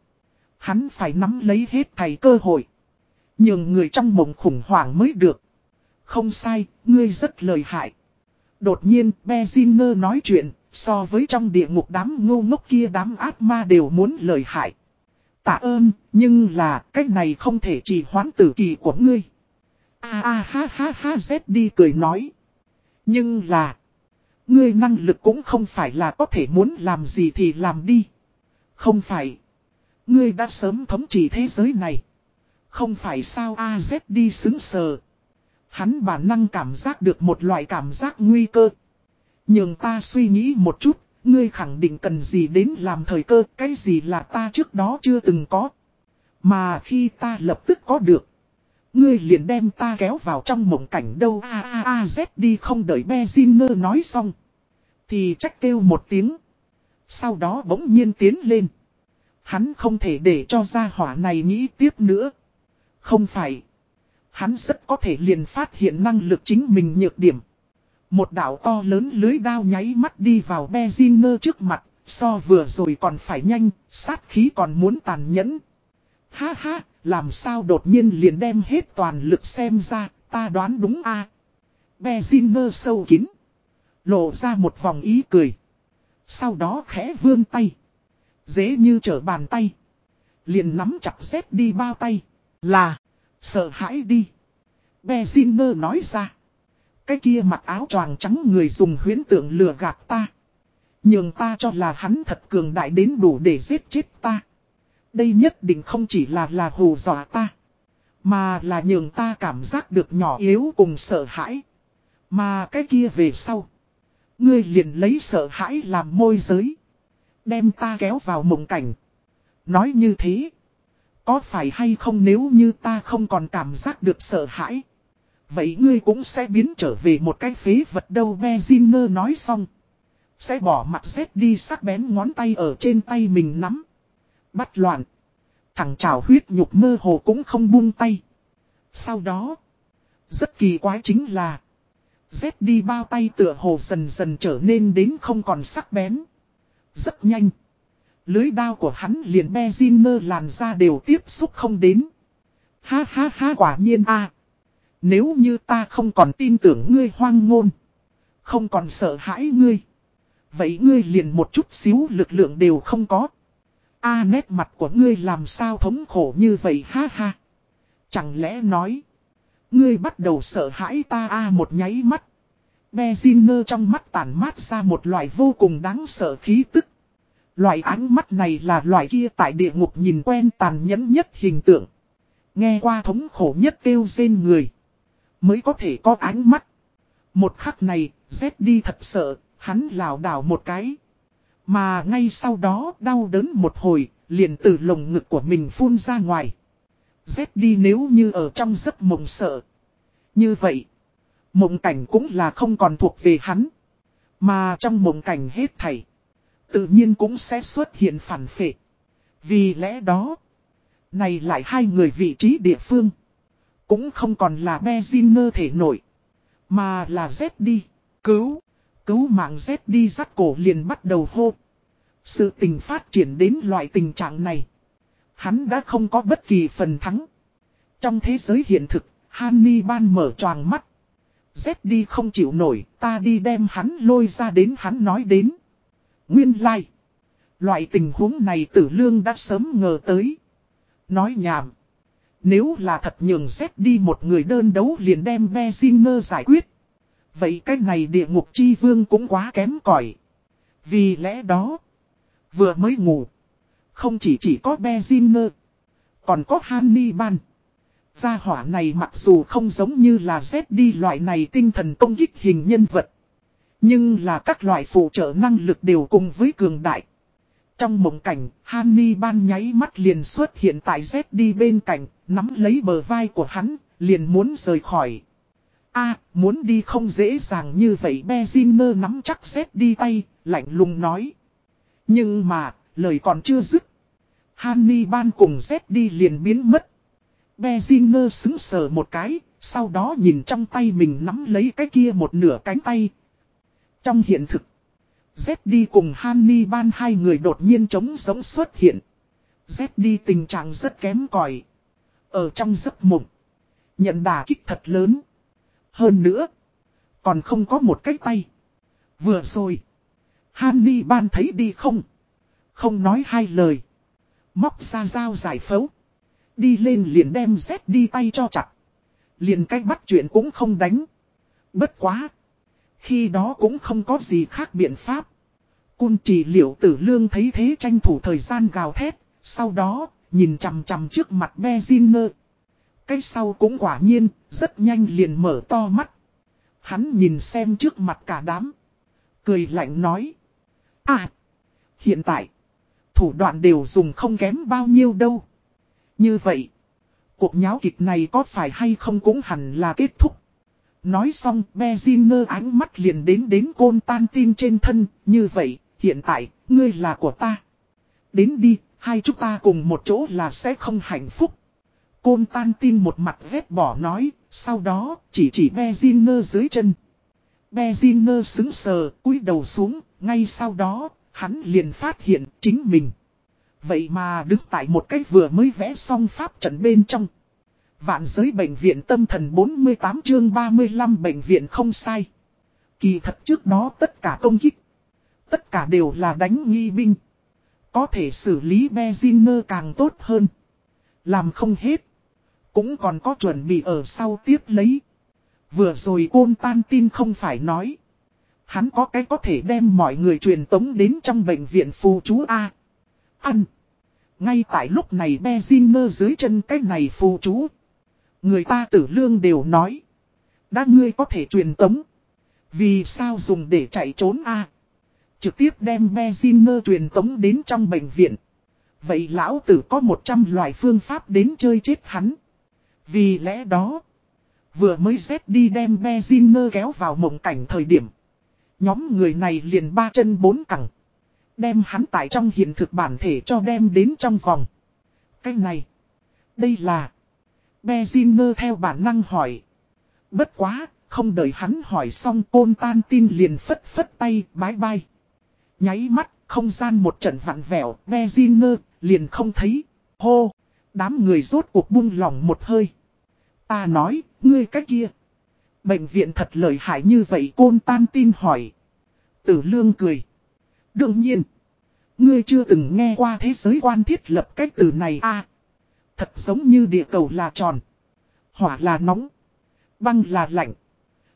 Hắn phải nắm lấy hết thầy cơ hội. Nhưng người trong mộng khủng hoảng mới được. Không sai, ngươi rất lời hại. Đột nhiên, Beziner nói chuyện, so với trong địa ngục đám ngô ngốc kia đám ác ma đều muốn lời hại. Tạ ơn, nhưng là, cách này không thể chỉ hoán tử kỳ của ngươi. A a ha ha ha Z đi cười nói. Nhưng là, ngươi năng lực cũng không phải là có thể muốn làm gì thì làm đi. Không phải. Ngươi đã sớm thống trị thế giới này. Không phải sao A Z đi xứng sờ. Hắn bản năng cảm giác được một loại cảm giác nguy cơ. Nhưng ta suy nghĩ một chút, ngươi khẳng định cần gì đến làm thời cơ, cái gì là ta trước đó chưa từng có. Mà khi ta lập tức có được, ngươi liền đem ta kéo vào trong mộng cảnh đâu a a a z đi không đợi Beziner nói xong. Thì trách kêu một tiếng. Sau đó bỗng nhiên tiến lên. Hắn không thể để cho gia hỏa này nghĩ tiếp nữa. Không phải. Hắn rất có thể liền phát hiện năng lực chính mình nhược điểm. Một đảo to lớn lưới đao nháy mắt đi vào Bezinger trước mặt, so vừa rồi còn phải nhanh, sát khí còn muốn tàn nhẫn. Ha ha, làm sao đột nhiên liền đem hết toàn lực xem ra, ta đoán đúng a à. Sâu kín. Lộ ra một vòng ý cười. Sau đó khẽ vươn tay. Dễ như trở bàn tay. Liền nắm chặt dép đi bao tay. Là. Sợ hãi đi. Bezinger nói ra. Cái kia mặc áo choàng trắng người dùng huyến tượng lừa gạt ta. Nhưng ta cho là hắn thật cường đại đến đủ để giết chết ta. Đây nhất định không chỉ là là hù dọa ta. Mà là nhường ta cảm giác được nhỏ yếu cùng sợ hãi. Mà cái kia về sau. Ngươi liền lấy sợ hãi làm môi giới. Đem ta kéo vào mộng cảnh. Nói như thế. Có phải hay không nếu như ta không còn cảm giác được sợ hãi. Vậy ngươi cũng sẽ biến trở về một cái phế vật đâu Bezinger nói xong. Sẽ bỏ mặt xếp đi sắc bén ngón tay ở trên tay mình nắm. Bắt loạn. Thằng trào huyết nhục mơ hồ cũng không buông tay. Sau đó. Rất kỳ quái chính là. Z đi bao tay tựa hồ dần dần trở nên đến không còn sắc bén. Rất nhanh. Lưới đao của hắn liền Bezinger làn ra đều tiếp xúc không đến. Ha ha ha, quả nhiên a nếu như ta không còn tin tưởng ngươi hoang ngôn. Không còn sợ hãi ngươi. Vậy ngươi liền một chút xíu lực lượng đều không có. A nét mặt của ngươi làm sao thống khổ như vậy, ha ha. Chẳng lẽ nói. Ngươi bắt đầu sợ hãi ta a một nháy mắt. Beziner trong mắt tản mát ra một loại vô cùng đáng sợ khí tức. Loại ánh mắt này là loại kia tại địa ngục nhìn quen tàn nhẫn nhất hình tượng. Nghe qua thống khổ nhất kêu rên người. Mới có thể có ánh mắt. Một khắc này, Z đi thật sợ, hắn lảo đảo một cái. Mà ngay sau đó đau đớn một hồi, liền từ lồng ngực của mình phun ra ngoài. Z đi nếu như ở trong giấc mộng sợ. Như vậy, mộng cảnh cũng là không còn thuộc về hắn. Mà trong mộng cảnh hết thảy tự nhiên cũng sẽ xuất hiện phản phệ. Vì lẽ đó, này lại hai người vị trí địa phương. Cũng không còn là Beziner thể nổi, mà là Z đi, cứu, cứu mạng Z đi dắt cổ liền bắt đầu hô. Sự tình phát triển đến loại tình trạng này. Hắn đã không có bất kỳ phần thắng. Trong thế giới hiện thực, Hanni ban mở choàng mắt. Z đi không chịu nổi, ta đi đem hắn lôi ra đến hắn nói đến. Nguyên lai. Like. Loại tình huống này tử lương đã sớm ngờ tới. Nói nhảm. Nếu là thật nhường xét đi một người đơn đấu liền đem Beziner giải quyết. Vậy cái này địa ngục chi vương cũng quá kém cỏi Vì lẽ đó. Vừa mới ngủ. Không chỉ chỉ có Beziner. Còn có Hannibal. Gia hỏa này mặc dù không giống như là Z đi loại này tinh thần công kích hình nhân vật. Nhưng là các loại phụ trợ năng lực đều cùng với cường đại. Trong mộng cảnh, Hannibal nháy mắt liền xuất hiện tại Z đi bên cạnh, nắm lấy bờ vai của hắn, liền muốn rời khỏi. a muốn đi không dễ dàng như vậy Beziner nắm chắc xếp đi tay, lạnh lùng nói. Nhưng mà, lời còn chưa dứt. Hannibal cùng Z đi liền biến mất. Bezinger xứng sờ một cái, sau đó nhìn trong tay mình nắm lấy cái kia một nửa cánh tay. Trong hiện thực, Z đi cùng Hannibal hai người đột nhiên trống giống xuất hiện. Z đi tình trạng rất kém cỏi ở trong giấc mộng, nhận đà kích thật lớn. Hơn nữa, còn không có một cái tay. Vừa rồi, Hannibal thấy đi không? Không nói hai lời. Móc ra dao giải phẫu. Đi lên liền đem Z đi tay cho chặt. Liền cách bắt chuyện cũng không đánh. Bất quá. Khi đó cũng không có gì khác biện pháp. Cun trì liệu tử lương thấy thế tranh thủ thời gian gào thét. Sau đó, nhìn chằm chằm trước mặt Bezinger. Cái sau cũng quả nhiên, rất nhanh liền mở to mắt. Hắn nhìn xem trước mặt cả đám. Cười lạnh nói. À, hiện tại, thủ đoạn đều dùng không kém bao nhiêu đâu. Như vậy, cuộc nháo kịch này có phải hay không cũng hẳn là kết thúc. Nói xong, Beziner ánh mắt liền đến đến côn tan tin trên thân, như vậy, hiện tại, ngươi là của ta. Đến đi, hai chúng ta cùng một chỗ là sẽ không hạnh phúc. Côn tan tin một mặt vét bỏ nói, sau đó chỉ chỉ Bezinger dưới chân. Bezinger xứng sờ, cúi đầu xuống, ngay sau đó, hắn liền phát hiện chính mình. Vậy mà đứng tại một cách vừa mới vẽ xong pháp trận bên trong. Vạn giới bệnh viện tâm thần 48 chương 35 bệnh viện không sai. Kỳ thật trước đó tất cả công kích. Tất cả đều là đánh nghi binh. Có thể xử lý Beziner càng tốt hơn. Làm không hết. Cũng còn có chuẩn bị ở sau tiếp lấy. Vừa rồi côn tan tin không phải nói. Hắn có cái có thể đem mọi người truyền tống đến trong bệnh viện phù chú A. Ăn. Ngay tại lúc này Beziner dưới chân cái này phù chú. Người ta tử lương đều nói. Đã ngươi có thể truyền tống. Vì sao dùng để chạy trốn A. Trực tiếp đem Bezinger truyền tống đến trong bệnh viện. Vậy lão tử có 100 loại phương pháp đến chơi chết hắn. Vì lẽ đó. Vừa mới rét đi đem Bezinger kéo vào mộng cảnh thời điểm. Nhóm người này liền ba chân bốn cẳng. Đem hắn tại trong hiện thực bản thể cho đem đến trong vòng. Cái này. Đây là. Bezinger theo bản năng hỏi. Bất quá, không đợi hắn hỏi xong côn tan tin liền phất phất tay bái bai. Nháy mắt, không gian một trận vặn vẹo, bezinger liền không thấy. Hô! Đám người rốt cuộc buông lòng một hơi. Ta nói, ngươi cách kia. Bệnh viện thật lợi hại như vậy côn tan tin hỏi. Tử lương cười. Đương nhiên. Ngươi chưa từng nghe qua thế giới quan thiết lập cách từ này a Thật giống như địa cầu là tròn. Hỏa là nóng. Băng là lạnh.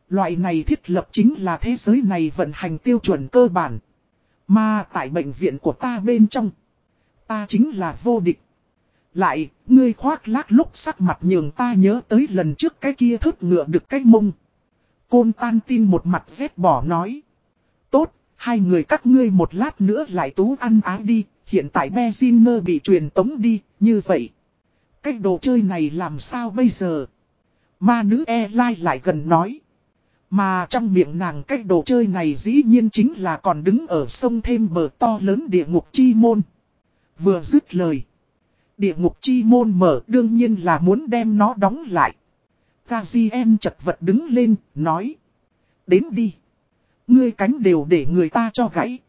Loại này thiết lập chính là thế giới này vận hành tiêu chuẩn cơ bản. Mà tại bệnh viện của ta bên trong. Ta chính là vô địch. Lại, ngươi khoác lác lúc sắc mặt nhường ta nhớ tới lần trước cái kia thớt ngựa được cái mông. Côn tan tin một mặt dép bỏ nói. Tốt, hai người các ngươi một lát nữa lại tú ăn ái đi, hiện tại Beziner bị truyền tống đi, như vậy. Cái đồ chơi này làm sao bây giờ? Ma nữ e lai lại gần nói. Mà trong miệng nàng cách đồ chơi này dĩ nhiên chính là còn đứng ở sông thêm bờ to lớn địa ngục chi môn. Vừa dứt lời. Địa ngục chi môn mở đương nhiên là muốn đem nó đóng lại. Gazien chật vật đứng lên, nói. Đến đi. Ngươi cánh đều để người ta cho gãy.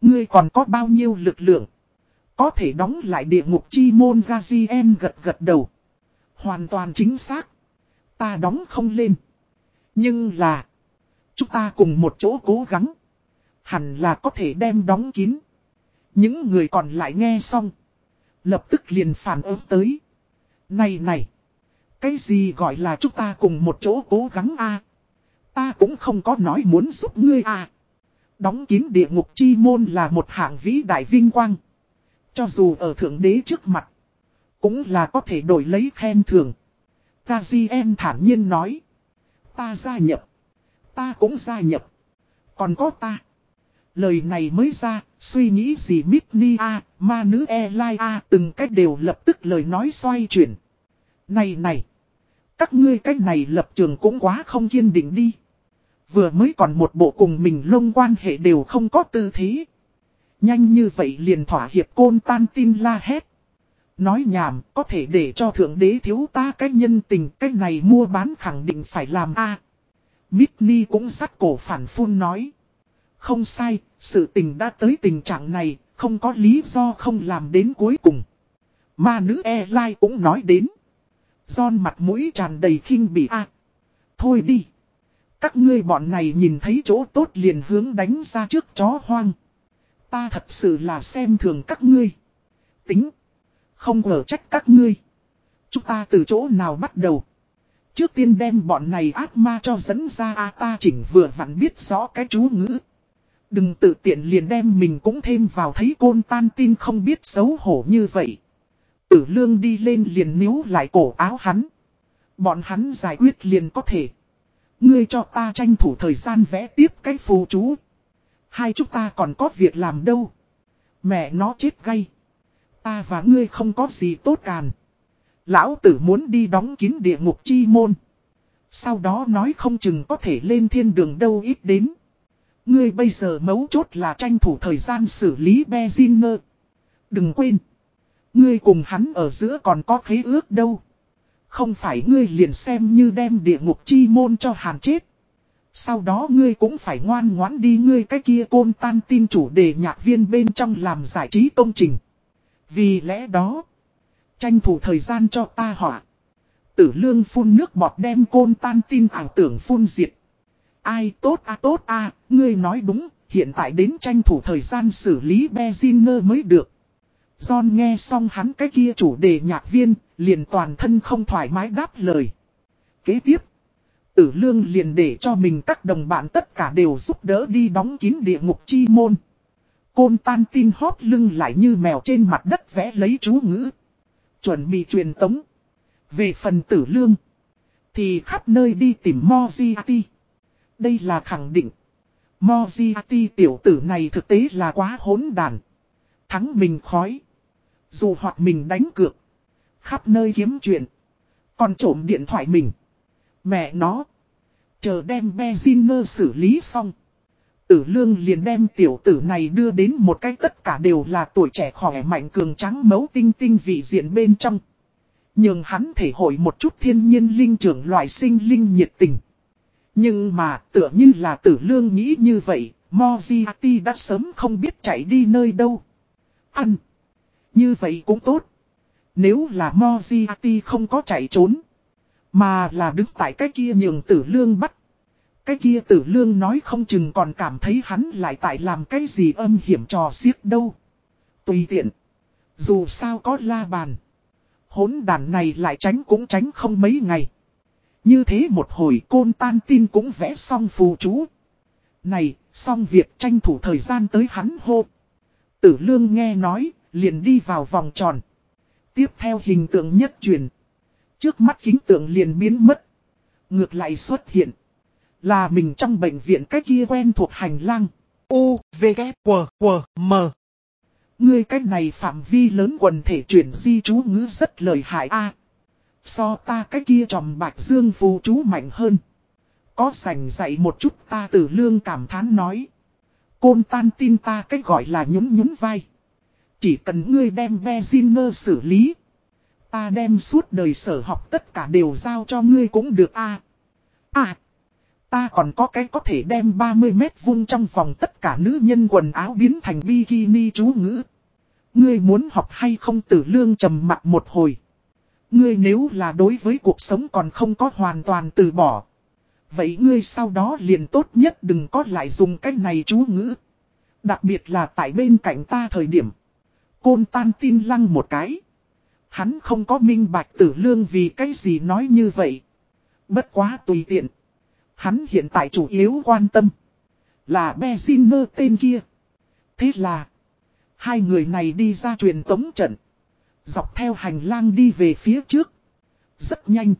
Ngươi còn có bao nhiêu lực lượng. Có thể đóng lại địa ngục chi môn Gazien gật gật đầu. Hoàn toàn chính xác. Ta đóng không lên. Nhưng là. Chúng ta cùng một chỗ cố gắng. Hẳn là có thể đem đóng kín. Những người còn lại nghe xong. Lập tức liền phản ứng tới. Này này. Cái gì gọi là chúng ta cùng một chỗ cố gắng a Ta cũng không có nói muốn giúp ngươi a Đóng kín địa ngục chi môn là một hạng vĩ đại vinh quang. Cho dù ở thượng đế trước mặt. Cũng là có thể đổi lấy khen thưởng. Gazien thản nhiên nói. Ta gia nhập. Ta cũng gia nhập. Còn có ta. Lời này mới ra, suy nghĩ gì Mitni A, ma nữ e lai A từng cách đều lập tức lời nói xoay chuyển. Này này, các ngươi cách này lập trường cũng quá không kiên định đi. Vừa mới còn một bộ cùng mình lông quan hệ đều không có tư thế. Nhanh như vậy liền thỏa hiệp côn tan tin la hét. Nói nhảm có thể để cho thượng đế thiếu ta cái nhân tình cái này mua bán khẳng định phải làm a à, Mitni cũng sắt cổ phản phun nói. Không sai, sự tình đã tới tình trạng này, không có lý do không làm đến cuối cùng. mà nữ Airline cũng nói đến. John mặt mũi tràn đầy khinh bỉ a Thôi đi. Các ngươi bọn này nhìn thấy chỗ tốt liền hướng đánh ra trước chó hoang. Ta thật sự là xem thường các ngươi. Tính. Không ở trách các ngươi. Chúng ta từ chỗ nào bắt đầu. Trước tiên đem bọn này ác ma cho dẫn ra a ta chỉnh vừa vặn biết rõ cái chú ngữ. Đừng tự tiện liền đem mình cũng thêm vào thấy côn tan tin không biết xấu hổ như vậy. Tử lương đi lên liền níu lại cổ áo hắn. Bọn hắn giải quyết liền có thể. Ngươi cho ta tranh thủ thời gian vẽ tiếp cái phù chú. Hai chúng ta còn có việc làm đâu. Mẹ nó chết gay. Ta và ngươi không có gì tốt càn. Lão tử muốn đi đóng kín địa ngục chi môn. Sau đó nói không chừng có thể lên thiên đường đâu ít đến. Ngươi bây giờ mấu chốt là tranh thủ thời gian xử lý Bezinger. Đừng quên. Ngươi cùng hắn ở giữa còn có khế ước đâu. Không phải ngươi liền xem như đem địa ngục chi môn cho hàn chết. Sau đó ngươi cũng phải ngoan ngoãn đi ngươi cái kia côn tan tin chủ đề nhạc viên bên trong làm giải trí công trình. Vì lẽ đó, tranh thủ thời gian cho ta họa. Tử lương phun nước bọt đem côn tan tin ảo tưởng phun diệt. Ai tốt a tốt a ngươi nói đúng, hiện tại đến tranh thủ thời gian xử lý Bezinger mới được. John nghe xong hắn cái kia chủ đề nhạc viên, liền toàn thân không thoải mái đáp lời. Kế tiếp, tử lương liền để cho mình các đồng bạn tất cả đều giúp đỡ đi đóng kín địa ngục chi môn. Côn tan tin hót lưng lại như mèo trên mặt đất vẽ lấy chú ngữ. Chuẩn bị truyền tống. Về phần tử lương, thì khắp nơi đi tìm Moziati. Đây là khẳng định. Moziati tiểu tử này thực tế là quá hỗn đàn. Thắng mình khói. Dù hoặc mình đánh cược. Khắp nơi kiếm chuyện. Còn trộm điện thoại mình. Mẹ nó. Chờ đem Bezinger xử lý xong. Tử lương liền đem tiểu tử này đưa đến một cách tất cả đều là tuổi trẻ khỏe mạnh cường trắng mấu tinh tinh vị diện bên trong. Nhưng hắn thể hội một chút thiên nhiên linh trưởng loại sinh linh nhiệt tình. Nhưng mà tựa như là tử lương nghĩ như vậy, Moziati đã sớm không biết chạy đi nơi đâu. Ăn. Như vậy cũng tốt. Nếu là Moziati không có chạy trốn. Mà là đứng tại cái kia nhường tử lương bắt. Cái kia tử lương nói không chừng còn cảm thấy hắn lại tại làm cái gì âm hiểm trò xiếc đâu. Tùy tiện. Dù sao có la bàn. Hốn đàn này lại tránh cũng tránh không mấy ngày. Như thế một hồi côn tan tin cũng vẽ xong phù chú. Này, xong việc tranh thủ thời gian tới hắn hô. Tử lương nghe nói, liền đi vào vòng tròn. Tiếp theo hình tượng nhất truyền. Trước mắt kính tượng liền biến mất. Ngược lại xuất hiện. Là mình trong bệnh viện cái kia quen thuộc hành lang. U, V, K, W, W, M. Ngươi cách này phạm vi lớn quần thể chuyển di chú ngữ rất lợi hại a So ta cái kia tròm bạch dương phù chú mạnh hơn. Có sành dạy một chút ta tử lương cảm thán nói. Côn tan tin ta cách gọi là nhún nhún vai. Chỉ cần ngươi đem Beziner xử lý. Ta đem suốt đời sở học tất cả đều giao cho ngươi cũng được a À. Ta còn có cái có thể đem 30 mét vuông trong vòng tất cả nữ nhân quần áo biến thành bikini chú ngữ. Ngươi muốn học hay không tử lương trầm mặt một hồi. Ngươi nếu là đối với cuộc sống còn không có hoàn toàn từ bỏ. Vậy ngươi sau đó liền tốt nhất đừng có lại dùng cách này chú ngữ. Đặc biệt là tại bên cạnh ta thời điểm. Côn tan tin lăng một cái. Hắn không có minh bạch tử lương vì cái gì nói như vậy. Bất quá tùy tiện. Hắn hiện tại chủ yếu quan tâm. Là Beziner tên kia. Thế là. Hai người này đi ra truyền tống trận. Dọc theo hành lang đi về phía trước. Rất nhanh.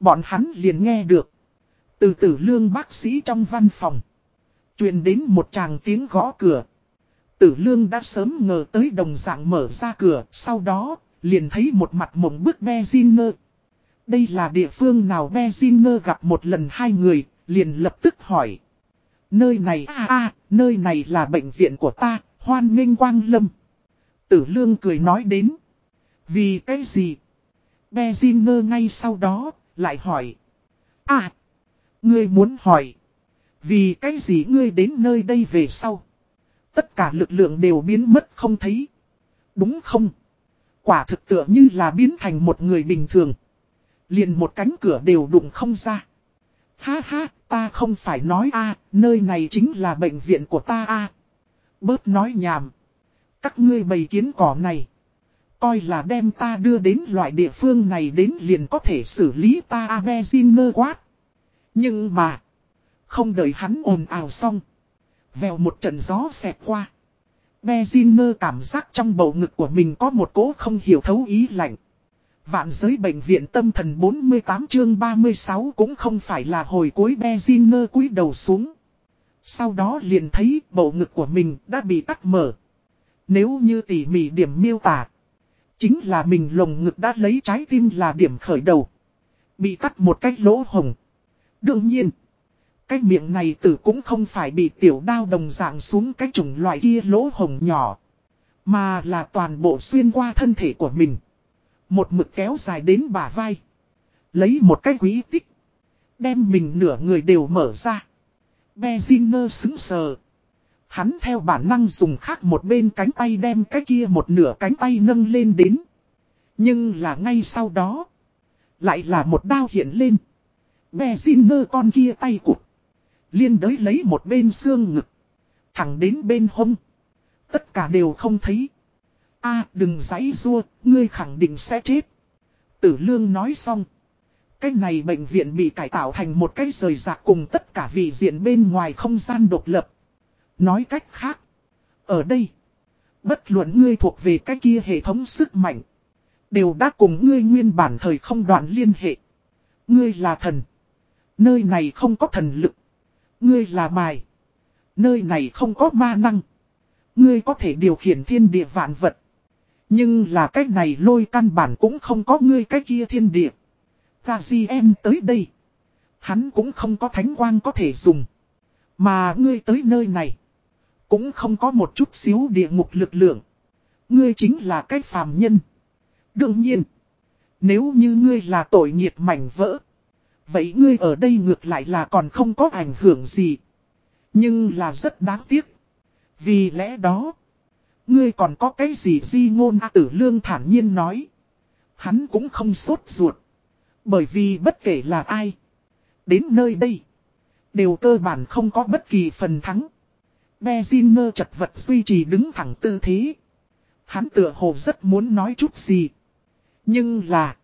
Bọn hắn liền nghe được. Từ tử lương bác sĩ trong văn phòng. Truyền đến một chàng tiếng gõ cửa. Tử lương đã sớm ngờ tới đồng dạng mở ra cửa. Sau đó, liền thấy một mặt mộng bức Beziner. Đây là địa phương nào Bezinger gặp một lần hai người, liền lập tức hỏi. Nơi này a a nơi này là bệnh viện của ta, hoan nghênh quang lâm. Tử lương cười nói đến. Vì cái gì? Bezinger ngay sau đó, lại hỏi. À, ngươi muốn hỏi. Vì cái gì ngươi đến nơi đây về sau? Tất cả lực lượng đều biến mất không thấy. Đúng không? Quả thực tựa như là biến thành một người bình thường. Liền một cánh cửa đều đụng không ra. Ha ha, ta không phải nói a nơi này chính là bệnh viện của ta a Bớt nói nhảm. Các ngươi bày kiến cỏ này. Coi là đem ta đưa đến loại địa phương này đến liền có thể xử lý ta Abeziner quát. Nhưng mà. Không đợi hắn ồn ào xong. Vèo một trận gió xẹt qua. Beziner cảm giác trong bầu ngực của mình có một cỗ không hiểu thấu ý lạnh. Vạn giới bệnh viện tâm thần 48 chương 36 cũng không phải là hồi cuối bezinger cúi đầu xuống. Sau đó liền thấy bầu ngực của mình đã bị cắt mở. Nếu như tỉ mỉ điểm miêu tả, chính là mình lồng ngực đã lấy trái tim là điểm khởi đầu. Bị cắt một cách lỗ hồng. Đương nhiên, cái miệng này tử cũng không phải bị tiểu đao đồng dạng xuống cái chủng loại kia lỗ hồng nhỏ. Mà là toàn bộ xuyên qua thân thể của mình. Một mực kéo dài đến bả vai. Lấy một cái quý tích. Đem mình nửa người đều mở ra. Beziner xứng sờ. Hắn theo bản năng dùng khác một bên cánh tay đem cái kia một nửa cánh tay nâng lên đến. Nhưng là ngay sau đó. Lại là một đao hiện lên. Beziner con kia tay cụt. Liên đới lấy một bên xương ngực. Thẳng đến bên hông. Tất cả đều không thấy a đừng giấy rua, ngươi khẳng định sẽ chết. Tử lương nói xong. Cái này bệnh viện bị cải tạo thành một cái rời rạc cùng tất cả vị diện bên ngoài không gian độc lập. Nói cách khác. Ở đây. Bất luận ngươi thuộc về cái kia hệ thống sức mạnh. Đều đã cùng ngươi nguyên bản thời không đoạn liên hệ. Ngươi là thần. Nơi này không có thần lực. Ngươi là bài. Nơi này không có ma năng. Ngươi có thể điều khiển thiên địa vạn vật. Nhưng là cách này lôi căn bản cũng không có ngươi cái kia thiên địa. Gà gì em tới đây. Hắn cũng không có thánh quang có thể dùng. Mà ngươi tới nơi này. Cũng không có một chút xíu địa ngục lực lượng. Ngươi chính là cái phàm nhân. Đương nhiên. Nếu như ngươi là tội nghiệt mảnh vỡ. Vậy ngươi ở đây ngược lại là còn không có ảnh hưởng gì. Nhưng là rất đáng tiếc. Vì lẽ đó. Ngươi còn có cái gì di ngôn A tử lương thản nhiên nói. Hắn cũng không sốt ruột. Bởi vì bất kể là ai. Đến nơi đây. Đều cơ bản không có bất kỳ phần thắng. Beziner chật vật duy trì đứng thẳng tư thế. Hắn tựa hồ rất muốn nói chút gì. Nhưng là.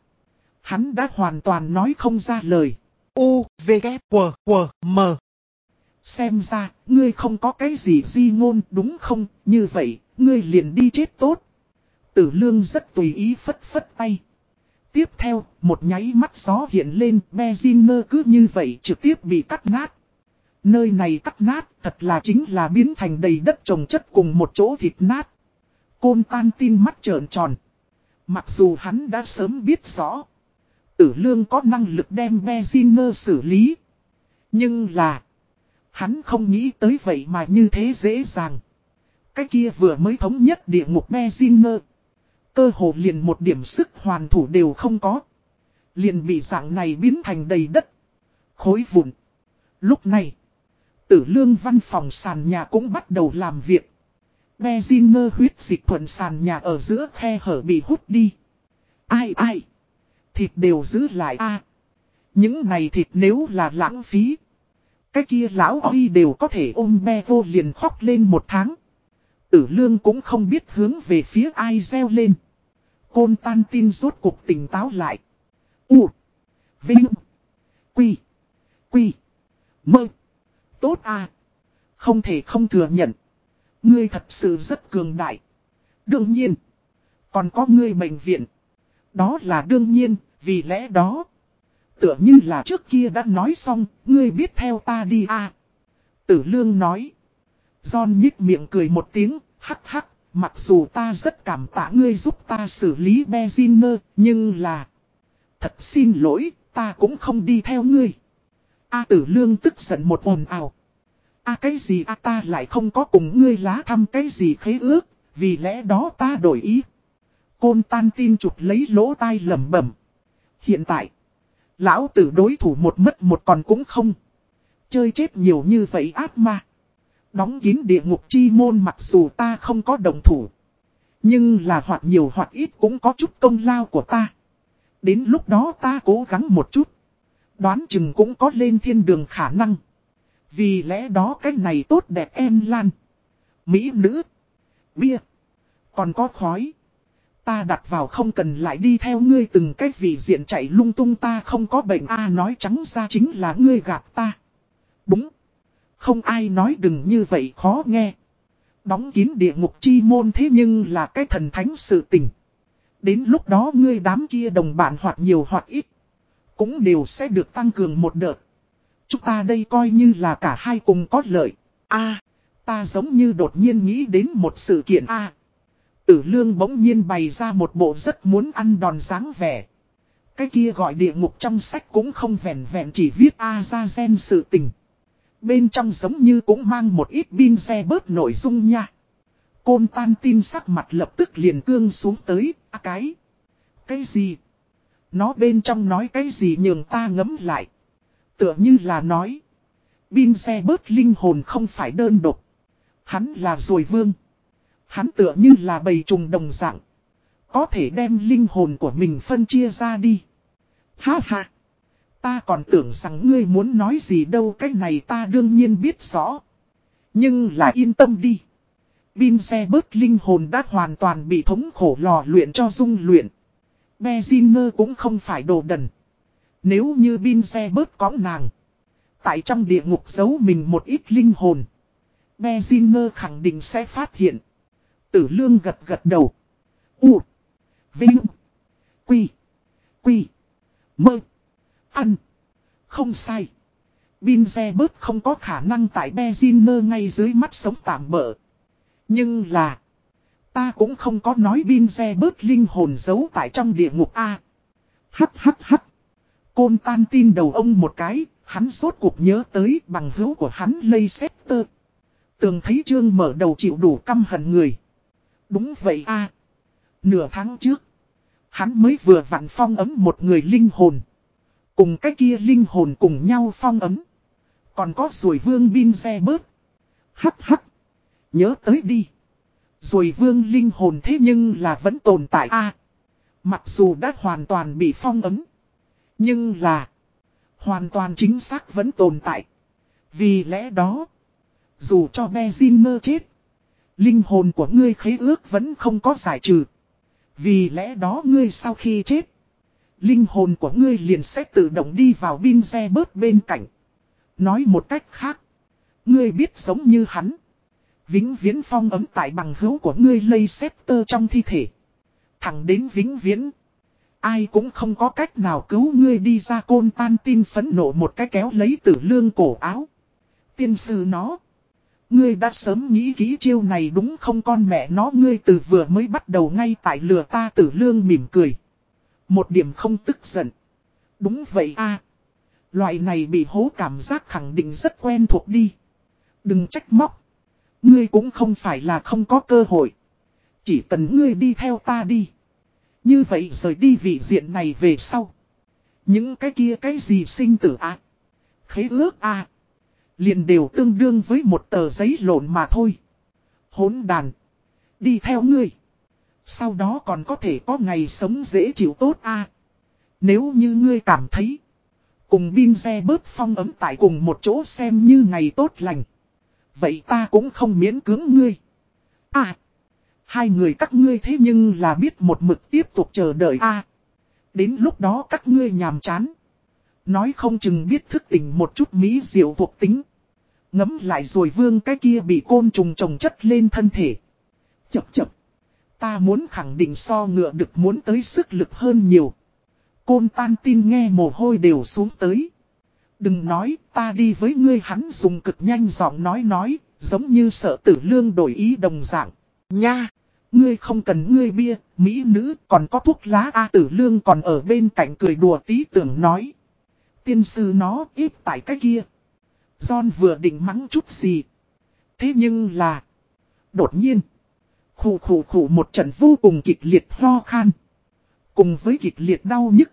Hắn đã hoàn toàn nói không ra lời. U, V, K, W, W, M. Xem ra, ngươi không có cái gì di ngôn đúng không? Như vậy, ngươi liền đi chết tốt. Tử lương rất tùy ý phất phất tay. Tiếp theo, một nháy mắt gió hiện lên, Beziner cứ như vậy trực tiếp bị cắt nát. Nơi này cắt nát, thật là chính là biến thành đầy đất trồng chất cùng một chỗ thịt nát. Côn tan tin mắt trợn tròn. Mặc dù hắn đã sớm biết rõ. Tử lương có năng lực đem Beziner xử lý. Nhưng là. Hắn không nghĩ tới vậy mà như thế dễ dàng. Cái kia vừa mới thống nhất địa ngục Bezinger. Cơ hồ liền một điểm sức hoàn thủ đều không có. Liền bị dạng này biến thành đầy đất. Khối vụn. Lúc này. Tử lương văn phòng sàn nhà cũng bắt đầu làm việc. Bezinger huyết dịch thuận sàn nhà ở giữa khe hở bị hút đi. Ai ai. Thịt đều giữ lại a Những này thịt nếu là lãng phí. Cái kia lão oi đều có thể ôm be vô liền khóc lên một tháng. Tử lương cũng không biết hướng về phía ai gieo lên. Côn tan tin rốt cuộc tỉnh táo lại. U. Vinh. Quy. Quy. Mơ. Tốt à. Không thể không thừa nhận. Ngươi thật sự rất cường đại. Đương nhiên. Còn có ngươi bệnh viện. Đó là đương nhiên, vì lẽ đó. Tựa như là trước kia đã nói xong, ngươi biết theo ta đi à. Tử lương nói. John nhích miệng cười một tiếng, hắc hắc, mặc dù ta rất cảm tạ ngươi giúp ta xử lý Beziner, nhưng là... Thật xin lỗi, ta cũng không đi theo ngươi. A tử lương tức giận một ồn ào. a cái gì a ta lại không có cùng ngươi lá thăm cái gì khế ước, vì lẽ đó ta đổi ý. Côn tan tin chụp lấy lỗ tai lẩm bẩm. Hiện tại, lão tử đối thủ một mất một còn cũng không. Chơi chết nhiều như vậy ác ma. Đóng kín địa ngục chi môn mặc dù ta không có đồng thủ. Nhưng là hoặc nhiều hoặc ít cũng có chút công lao của ta. Đến lúc đó ta cố gắng một chút. Đoán chừng cũng có lên thiên đường khả năng. Vì lẽ đó cái này tốt đẹp em lan. Mỹ nữ. Bia. Còn có khói. Ta đặt vào không cần lại đi theo ngươi từng cái vị diện chạy lung tung ta không có bệnh A nói trắng ra chính là ngươi gặp ta. Đúng. Không ai nói đừng như vậy khó nghe. Đóng kín địa ngục chi môn thế nhưng là cái thần thánh sự tình. Đến lúc đó ngươi đám kia đồng bạn hoặc nhiều hoặc ít. Cũng đều sẽ được tăng cường một đợt. Chúng ta đây coi như là cả hai cùng có lợi. a, ta giống như đột nhiên nghĩ đến một sự kiện a Tử lương bỗng nhiên bày ra một bộ rất muốn ăn đòn dáng vẻ. Cái kia gọi địa ngục trong sách cũng không vẹn vẹn chỉ viết A ra gen sự tình. Bên trong giống như cũng mang một ít pin xe bớt nội dung nha. Côn tan tin sắc mặt lập tức liền cương xuống tới, à cái. Cái gì? Nó bên trong nói cái gì nhường ta ngấm lại. Tựa như là nói. bin xe bớt linh hồn không phải đơn độc. Hắn là rồi vương. Hắn tựa như là bầy trùng đồng dạng. Có thể đem linh hồn của mình phân chia ra đi. Ha ha. Ta còn tưởng rằng ngươi muốn nói gì đâu, cái này ta đương nhiên biết rõ. Nhưng là yên tâm đi. Bin xe bớt linh hồn đã hoàn toàn bị thống khổ lò luyện cho dung luyện. Beziner cũng không phải đồ đần. Nếu như Bin xe bớt có nàng. Tại trong địa ngục giấu mình một ít linh hồn. Beziner khẳng định sẽ phát hiện. Tử lương gật gật đầu. U. Vinh. Quy. Quy. Mơ. Ăn. Không sai. Bin không có khả năng tại Beziner ngay dưới mắt sống tạm bỡ. Nhưng là. Ta cũng không có nói bin linh hồn giấu tại trong địa ngục A. Hắt hắt hắt. Côn tan tin đầu ông một cái, hắn rốt cuộc nhớ tới bằng hữu của hắn lây tơ. Tường thấy trương mở đầu chịu đủ căm hận người. Đúng vậy a Nửa tháng trước, hắn mới vừa vặn phong ấm một người linh hồn. Cùng cái kia linh hồn cùng nhau phong ấm. Còn có rồi vương bin xe bớt. Hắc hắc. Nhớ tới đi. Rồi vương linh hồn thế nhưng là vẫn tồn tại a Mặc dù đã hoàn toàn bị phong ấm. Nhưng là. Hoàn toàn chính xác vẫn tồn tại. Vì lẽ đó. Dù cho Beziner chết. Linh hồn của ngươi khế ước vẫn không có giải trừ. Vì lẽ đó ngươi sau khi chết. Linh hồn của ngươi liền sẽ tự động đi vào bin xe bớt bên cạnh. Nói một cách khác. Ngươi biết giống như hắn. Vĩnh viễn phong ấm tại bằng hữu của ngươi lây xếp tơ trong thi thể. Thẳng đến vĩnh viễn. Ai cũng không có cách nào cứu ngươi đi ra côn tan tin phấn nộ một cái kéo lấy tử lương cổ áo. Tiên sư nó. Ngươi đã sớm nghĩ kỹ chiêu này đúng không con mẹ nó, ngươi từ vừa mới bắt đầu ngay tại lừa ta tử lương mỉm cười. Một điểm không tức giận. Đúng vậy a Loại này bị hố cảm giác khẳng định rất quen thuộc đi. Đừng trách móc. Ngươi cũng không phải là không có cơ hội. Chỉ cần ngươi đi theo ta đi. Như vậy rời đi vị diện này về sau. Những cái kia cái gì sinh tử à? Khế ước a Liền đều tương đương với một tờ giấy lộn mà thôi. Hốn đàn. Đi theo ngươi. Sau đó còn có thể có ngày sống dễ chịu tốt a Nếu như ngươi cảm thấy. Cùng bin xe bớt phong ấm tại cùng một chỗ xem như ngày tốt lành. Vậy ta cũng không miễn cưỡng ngươi. À. Hai người các ngươi thế nhưng là biết một mực tiếp tục chờ đợi a Đến lúc đó các ngươi nhàm chán. Nói không chừng biết thức tỉnh một chút mỹ diệu thuộc tính. Ngấm lại rồi vương cái kia bị côn trùng trồng chất lên thân thể. Chập chập. Ta muốn khẳng định so ngựa được muốn tới sức lực hơn nhiều. Côn tan tin nghe mồ hôi đều xuống tới. Đừng nói ta đi với ngươi hắn dùng cực nhanh giọng nói nói, giống như sợ tử lương đổi ý đồng dạng. Nha! Ngươi không cần ngươi bia, mỹ nữ, còn có thuốc lá A tử lương còn ở bên cạnh cười đùa tí tưởng nói. Tiên sư nó ít tại cái kia. John vừa định mắng chút gì. Thế nhưng là. Đột nhiên. Khủ khủ khủ một trận vô cùng kịch liệt ho khan. Cùng với kịch liệt đau nhức.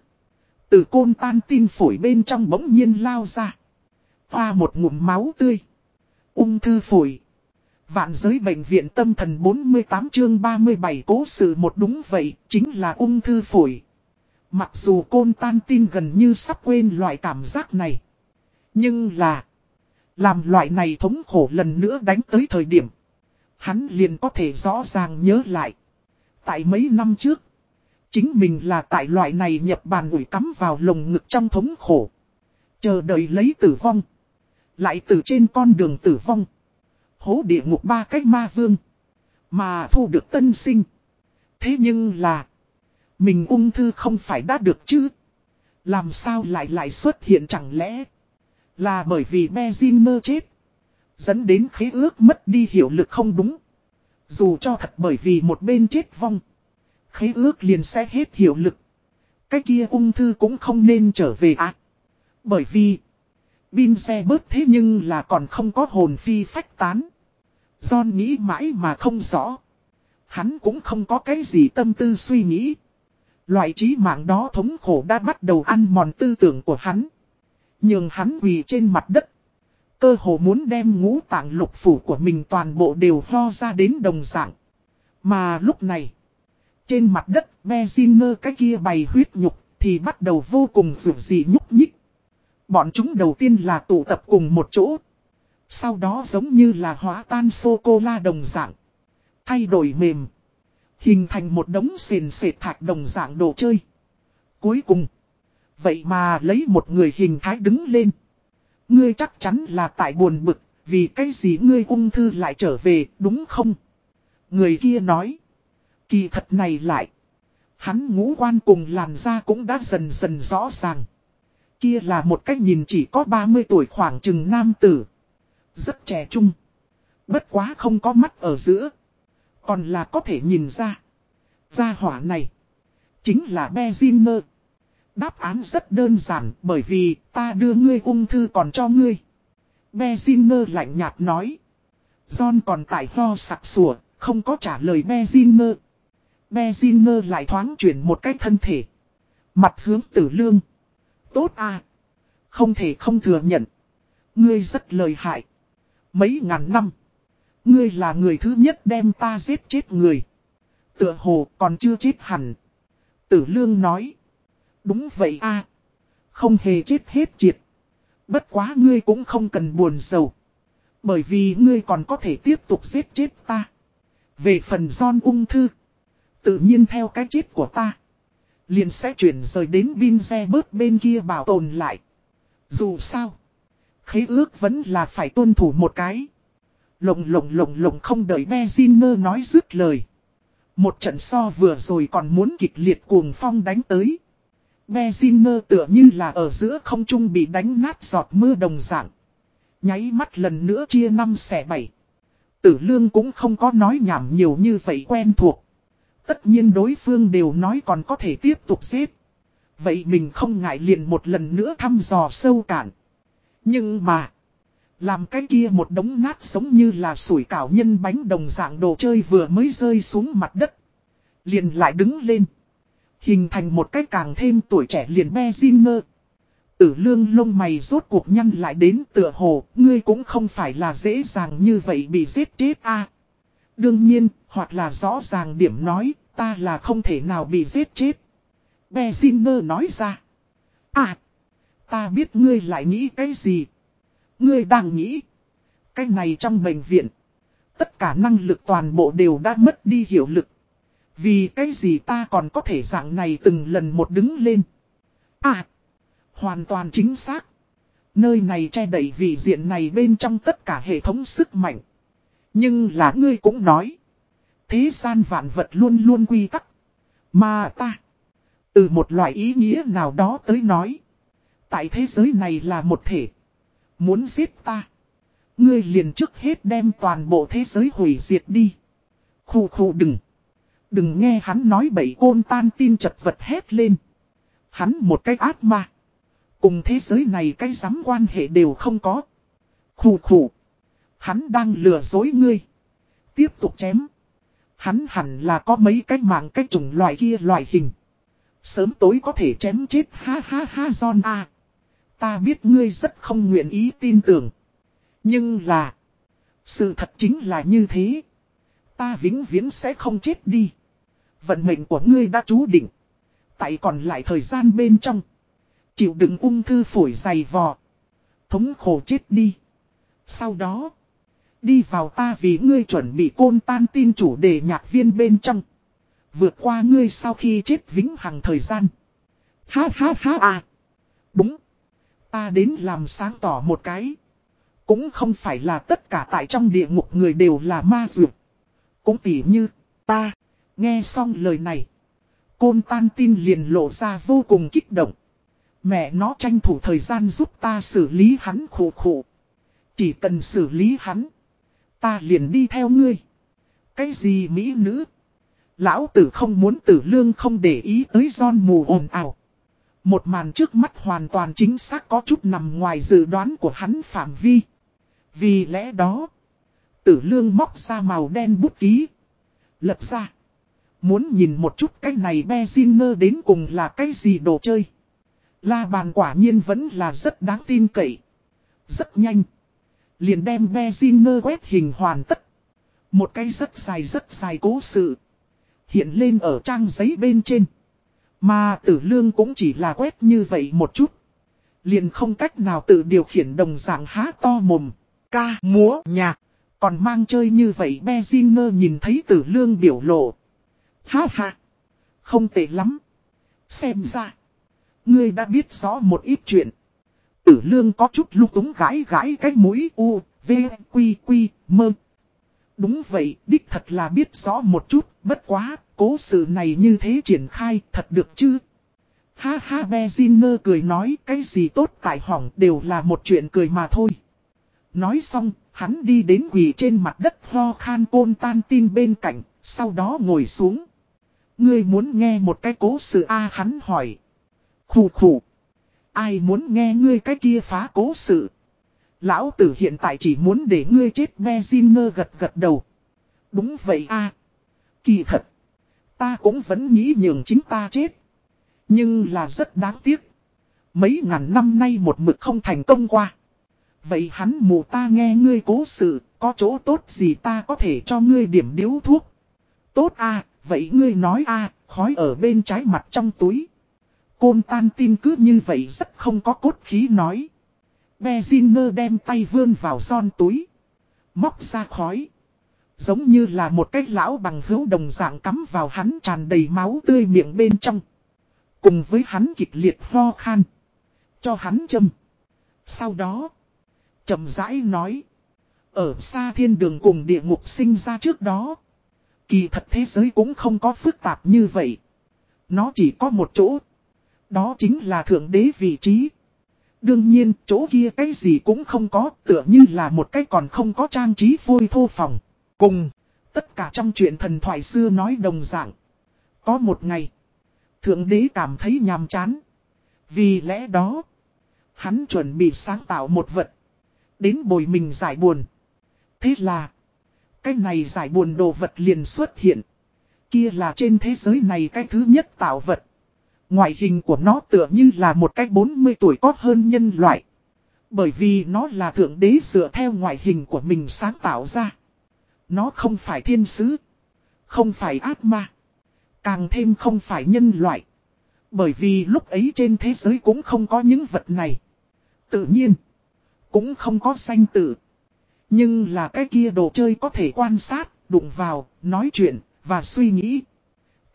Từ côn tan tin phổi bên trong bỗng nhiên lao ra. Hoa một ngụm máu tươi. Ung thư phổi. Vạn giới bệnh viện tâm thần 48 chương 37 cố sự một đúng vậy, chính là ung thư phổi. Mặc dù côn tan tin gần như sắp quên loại cảm giác này. Nhưng là, làm loại này thống khổ lần nữa đánh tới thời điểm. Hắn liền có thể rõ ràng nhớ lại. Tại mấy năm trước, chính mình là tại loại này nhập bàn ủi cắm vào lồng ngực trong thống khổ. Chờ đợi lấy tử vong. Lại từ trên con đường tử vong. Hố địa ngục ba cách ma vương. Mà thu được tân sinh. Thế nhưng là. Mình ung thư không phải đã được chứ. Làm sao lại lại xuất hiện chẳng lẽ. Là bởi vì Bezinger chết. Dẫn đến khế ước mất đi hiệu lực không đúng. Dù cho thật bởi vì một bên chết vong. Khế ước liền sẽ hết hiệu lực. Cái kia ung thư cũng không nên trở về ạ. Bởi vì. Bin xe bớt thế nhưng là còn không có hồn phi phách tán. John nghĩ mãi mà không rõ. Hắn cũng không có cái gì tâm tư suy nghĩ. Loại trí mạng đó thống khổ đã bắt đầu ăn mòn tư tưởng của hắn. Nhưng hắn quỳ trên mặt đất. Cơ hồ muốn đem ngũ tạng lục phủ của mình toàn bộ đều ho ra đến đồng dạng. Mà lúc này, trên mặt đất Beziner cái kia bày huyết nhục thì bắt đầu vô cùng rủi dị nhúc nhích. Bọn chúng đầu tiên là tụ tập cùng một chỗ. Sau đó giống như là hóa tan sô-cô-la đồng dạng. Thay đổi mềm. Hình thành một đống sền sệt thạch đồng dạng đồ chơi. Cuối cùng. Vậy mà lấy một người hình thái đứng lên. Ngươi chắc chắn là tại buồn bực. Vì cái gì ngươi ung thư lại trở về, đúng không? Người kia nói. Kỳ thật này lại. Hắn ngũ quan cùng làn da cũng đã dần dần rõ ràng. Kia là một cách nhìn chỉ có 30 tuổi khoảng chừng nam tử. Rất trẻ trung. Bất quá không có mắt ở giữa. Còn là có thể nhìn ra. Gia hỏa này. Chính là Bezinger. Đáp án rất đơn giản bởi vì ta đưa ngươi ung thư còn cho ngươi. Bezinger lạnh nhạt nói. John còn tại ho sặc sủa, không có trả lời Bezinger. Bezinger lại thoáng chuyển một cách thân thể. Mặt hướng tử lương. Tốt à. Không thể không thừa nhận. Ngươi rất lời hại. Mấy ngàn năm. Ngươi là người thứ nhất đem ta giết chết người. Tựa hồ còn chưa chết hẳn. Tử lương nói. Đúng vậy a Không hề chết hết triệt. Bất quá ngươi cũng không cần buồn sầu. Bởi vì ngươi còn có thể tiếp tục giết chết ta. Về phần son ung thư. Tự nhiên theo cái chết của ta. Liền sẽ chuyển rời đến bin xe bớt bên kia bảo tồn lại. Dù sao. Khế ước vẫn là phải tuân thủ một cái. Lộng lộng lộng lộng không đợi Bezinger nói dứt lời. Một trận so vừa rồi còn muốn kịch liệt cuồng phong đánh tới. Bezinger tựa như là ở giữa không trung bị đánh nát giọt mưa đồng dạng. Nháy mắt lần nữa chia năm xẻ bảy. Tử lương cũng không có nói nhảm nhiều như vậy quen thuộc. Tất nhiên đối phương đều nói còn có thể tiếp tục giết. Vậy mình không ngại liền một lần nữa thăm dò sâu cạn. Nhưng mà. Làm cái kia một đống nát giống như là sủi cảo nhân bánh đồng dạng đồ chơi vừa mới rơi xuống mặt đất. Liền lại đứng lên. Hình thành một cách càng thêm tuổi trẻ liền be xin ngơ. Tử lương lông mày rốt cuộc nhăn lại đến tựa hồ, ngươi cũng không phải là dễ dàng như vậy bị giết chết a Đương nhiên, hoặc là rõ ràng điểm nói, ta là không thể nào bị giết chết. Beziner nói ra. À, ta biết ngươi lại nghĩ cái gì. Ngươi đang nghĩ. Cái này trong bệnh viện. Tất cả năng lực toàn bộ đều đã mất đi hiệu lực. Vì cái gì ta còn có thể dạng này từng lần một đứng lên. À. Hoàn toàn chính xác. Nơi này che đẩy vị diện này bên trong tất cả hệ thống sức mạnh. Nhưng là ngươi cũng nói. Thế gian vạn vật luôn luôn quy tắc. Mà ta. Từ một loại ý nghĩa nào đó tới nói. Tại thế giới này là một thể. Muốn giết ta. Ngươi liền trước hết đem toàn bộ thế giới hủy diệt đi. Khu khu đừng. Đừng nghe hắn nói bậy côn tan tin chật vật hét lên. Hắn một cái ác ma. Cùng thế giới này cái dám quan hệ đều không có. Khủ khủ. Hắn đang lừa dối ngươi. Tiếp tục chém. Hắn hẳn là có mấy cái mạng cái chủng loại kia loại hình. Sớm tối có thể chém chết, ha ha ha, John A. Ta biết ngươi rất không nguyện ý tin tưởng. Nhưng là. Sự thật chính là như thế. Ta vĩnh viễn sẽ không chết đi. Vận mệnh của ngươi đã chú định. Tại còn lại thời gian bên trong. Chịu đựng ung thư phổi dày vò. Thống khổ chết đi. Sau đó. Đi vào ta vì ngươi chuẩn bị côn tan tin chủ đề nhạc viên bên trong. Vượt qua ngươi sau khi chết vĩnh hằng thời gian. Ha ha ha à. Đúng. Ta đến làm sáng tỏ một cái. Cũng không phải là tất cả tại trong địa ngục người đều là ma dược. Cũng tỉ như, ta, nghe xong lời này. Côn tan tin liền lộ ra vô cùng kích động. Mẹ nó tranh thủ thời gian giúp ta xử lý hắn khổ khổ. Chỉ cần xử lý hắn. Ta liền đi theo ngươi. Cái gì mỹ nữ? Lão tử không muốn tử lương không để ý tới giòn mù ồn ào. Một màn trước mắt hoàn toàn chính xác có chút nằm ngoài dự đoán của hắn phạm vi. Vì lẽ đó, tử lương móc ra màu đen bút ký. Lập ra. Muốn nhìn một chút cái này Bezinger đến cùng là cái gì đồ chơi. La bàn quả nhiên vẫn là rất đáng tin cậy. Rất nhanh. Liền đem Bezinger quét hình hoàn tất. Một cái rất dài rất dài cố sự. Hiện lên ở trang giấy bên trên. Mà tử lương cũng chỉ là quét như vậy một chút. Liền không cách nào tự điều khiển đồng dạng há to mồm. Ca, múa, nhạc. Còn mang chơi như vậy Bezinger nhìn thấy tử lương biểu lộ. Ha ha. Không tệ lắm. Xem ra. Ngươi đã biết rõ một ít chuyện. Tử lương có chút lúc túng gãi gãi cái mũi u, v, quy, quy, mơ. Đúng vậy, đích thật là biết rõ một chút, bất quá, cố sự này như thế triển khai, thật được chứ? Ha ha Beziner cười nói cái gì tốt tại hỏng đều là một chuyện cười mà thôi. Nói xong, hắn đi đến quỳ trên mặt đất ho khan côn tan tin bên cạnh, sau đó ngồi xuống. Ngươi muốn nghe một cái cố sự A hắn hỏi. Khủ khủ. Ai muốn nghe ngươi cái kia phá cố sự? Lão tử hiện tại chỉ muốn để ngươi chết Beziner gật gật đầu. Đúng vậy a Kỳ thật. Ta cũng vẫn nghĩ nhường chính ta chết. Nhưng là rất đáng tiếc. Mấy ngàn năm nay một mực không thành công qua. Vậy hắn mù ta nghe ngươi cố sự, có chỗ tốt gì ta có thể cho ngươi điểm điếu thuốc. Tốt a vậy ngươi nói a, khói ở bên trái mặt trong túi. Côn tan tin cứ như vậy rất không có cốt khí nói. Beziner đem tay vươn vào son túi. Móc ra khói. Giống như là một cái lão bằng hữu đồng dạng cắm vào hắn tràn đầy máu tươi miệng bên trong. Cùng với hắn kịch liệt ho khan. Cho hắn châm. Sau đó. chậm rãi nói. Ở xa thiên đường cùng địa ngục sinh ra trước đó. Kỳ thật thế giới cũng không có phức tạp như vậy. Nó chỉ có một chỗ. Đó chính là thượng đế vị trí. Đương nhiên, chỗ kia cái gì cũng không có, tựa như là một cái còn không có trang trí phôi thô phòng. Cùng, tất cả trong chuyện thần thoại xưa nói đồng dạng. Có một ngày, Thượng đế cảm thấy nhàm chán. Vì lẽ đó, hắn chuẩn bị sáng tạo một vật. Đến bồi mình giải buồn. Thế là, cái này giải buồn đồ vật liền xuất hiện. Kia là trên thế giới này cái thứ nhất tạo vật. Ngoại hình của nó tựa như là một cái 40 tuổi có hơn nhân loại. Bởi vì nó là thượng đế dựa theo ngoại hình của mình sáng tạo ra. Nó không phải thiên sứ. Không phải ác ma. Càng thêm không phải nhân loại. Bởi vì lúc ấy trên thế giới cũng không có những vật này. Tự nhiên. Cũng không có sanh tử. Nhưng là cái kia đồ chơi có thể quan sát, đụng vào, nói chuyện, và suy nghĩ.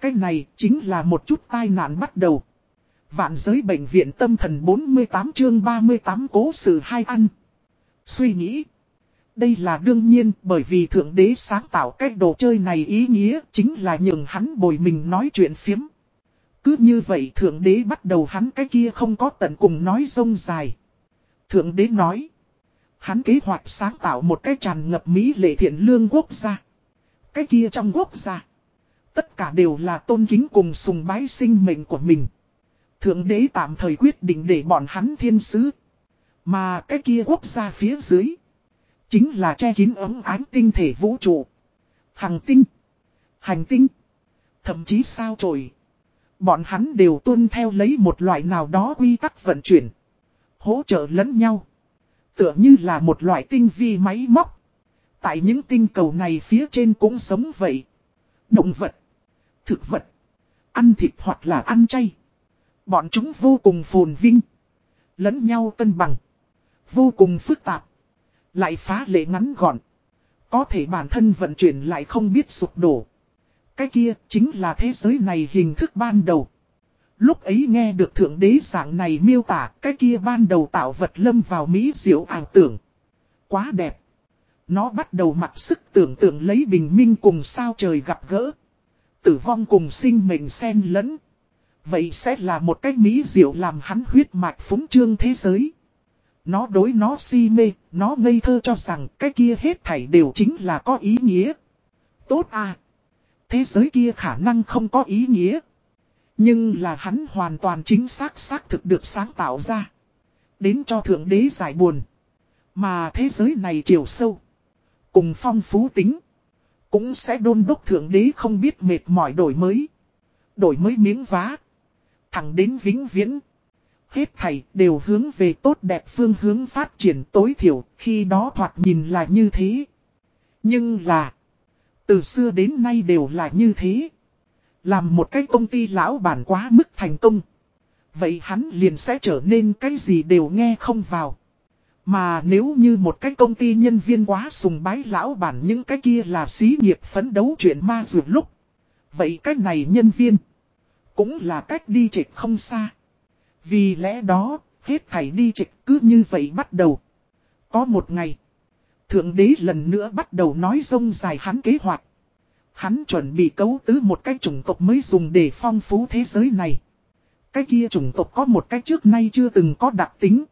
Cái này chính là một chút tai nạn bắt đầu. Vạn giới bệnh viện tâm thần 48 chương 38 cố sự hai ăn. Suy nghĩ. Đây là đương nhiên bởi vì Thượng Đế sáng tạo cái đồ chơi này ý nghĩa chính là nhường hắn bồi mình nói chuyện phiếm. Cứ như vậy Thượng Đế bắt đầu hắn cái kia không có tận cùng nói rông dài. Thượng Đế nói. Hắn kế hoạch sáng tạo một cái tràn ngập mỹ lệ thiện lương quốc gia. Cái kia trong quốc gia. Tất cả đều là tôn kính cùng sùng bái sinh mệnh của mình. Thượng đế tạm thời quyết định để bọn hắn thiên sứ. Mà cái kia quốc gia phía dưới. Chính là che kín ấm ánh tinh thể vũ trụ. Hằng tinh. Hành tinh. Thậm chí sao trồi. Bọn hắn đều tuân theo lấy một loại nào đó quy tắc vận chuyển. Hỗ trợ lẫn nhau. Tựa như là một loại tinh vi máy móc. Tại những tinh cầu này phía trên cũng sống vậy. Động vật. Thực vật. Ăn thịt hoặc là ăn chay. Bọn chúng vô cùng phồn vinh. Lẫn nhau cân bằng. Vô cùng phức tạp. Lại phá lệ ngắn gọn. Có thể bản thân vận chuyển lại không biết sụp đổ. Cái kia chính là thế giới này hình thức ban đầu. Lúc ấy nghe được thượng đế dạng này miêu tả cái kia ban đầu tạo vật lâm vào Mỹ diệu ảo tưởng. Quá đẹp. Nó bắt đầu mặc sức tưởng tượng lấy bình minh cùng sao trời gặp gỡ. Tử vong cùng sinh mệnh xen lẫn. Vậy sẽ là một cái Mỹ diệu làm hắn huyết mạch phúng trương thế giới. Nó đối nó si mê, nó ngây thơ cho rằng cái kia hết thảy đều chính là có ý nghĩa. Tốt à! Thế giới kia khả năng không có ý nghĩa. Nhưng là hắn hoàn toàn chính xác xác thực được sáng tạo ra. Đến cho Thượng Đế giải buồn. Mà thế giới này chiều sâu. Cùng phong phú tính. Cũng sẽ đôn đốc Thượng Đế không biết mệt mỏi đổi mới. Đổi mới miếng vá. Thẳng đến vĩnh viễn. Hết thảy đều hướng về tốt đẹp phương hướng phát triển tối thiểu, khi đó thoạt nhìn là như thế. Nhưng là. Từ xưa đến nay đều là như thế. Làm một cái công ty lão bản quá mức thành công. Vậy hắn liền sẽ trở nên cái gì đều nghe không vào. Mà nếu như một cái công ty nhân viên quá sùng bái lão bản những cái kia là xí nghiệp phấn đấu chuyện ma dù lúc. Vậy cái này nhân viên cũng là cách đi trịch không xa. Vì lẽ đó, hết thảy đi trịch cứ như vậy bắt đầu. Có một ngày, Thượng đế lần nữa bắt đầu nói rông dài hắn kế hoạch. Hắn chuẩn bị cấu tứ một cái chủng tộc mới dùng để phong phú thế giới này. Cái kia chủng tộc có một cái trước nay chưa từng có đặc tính.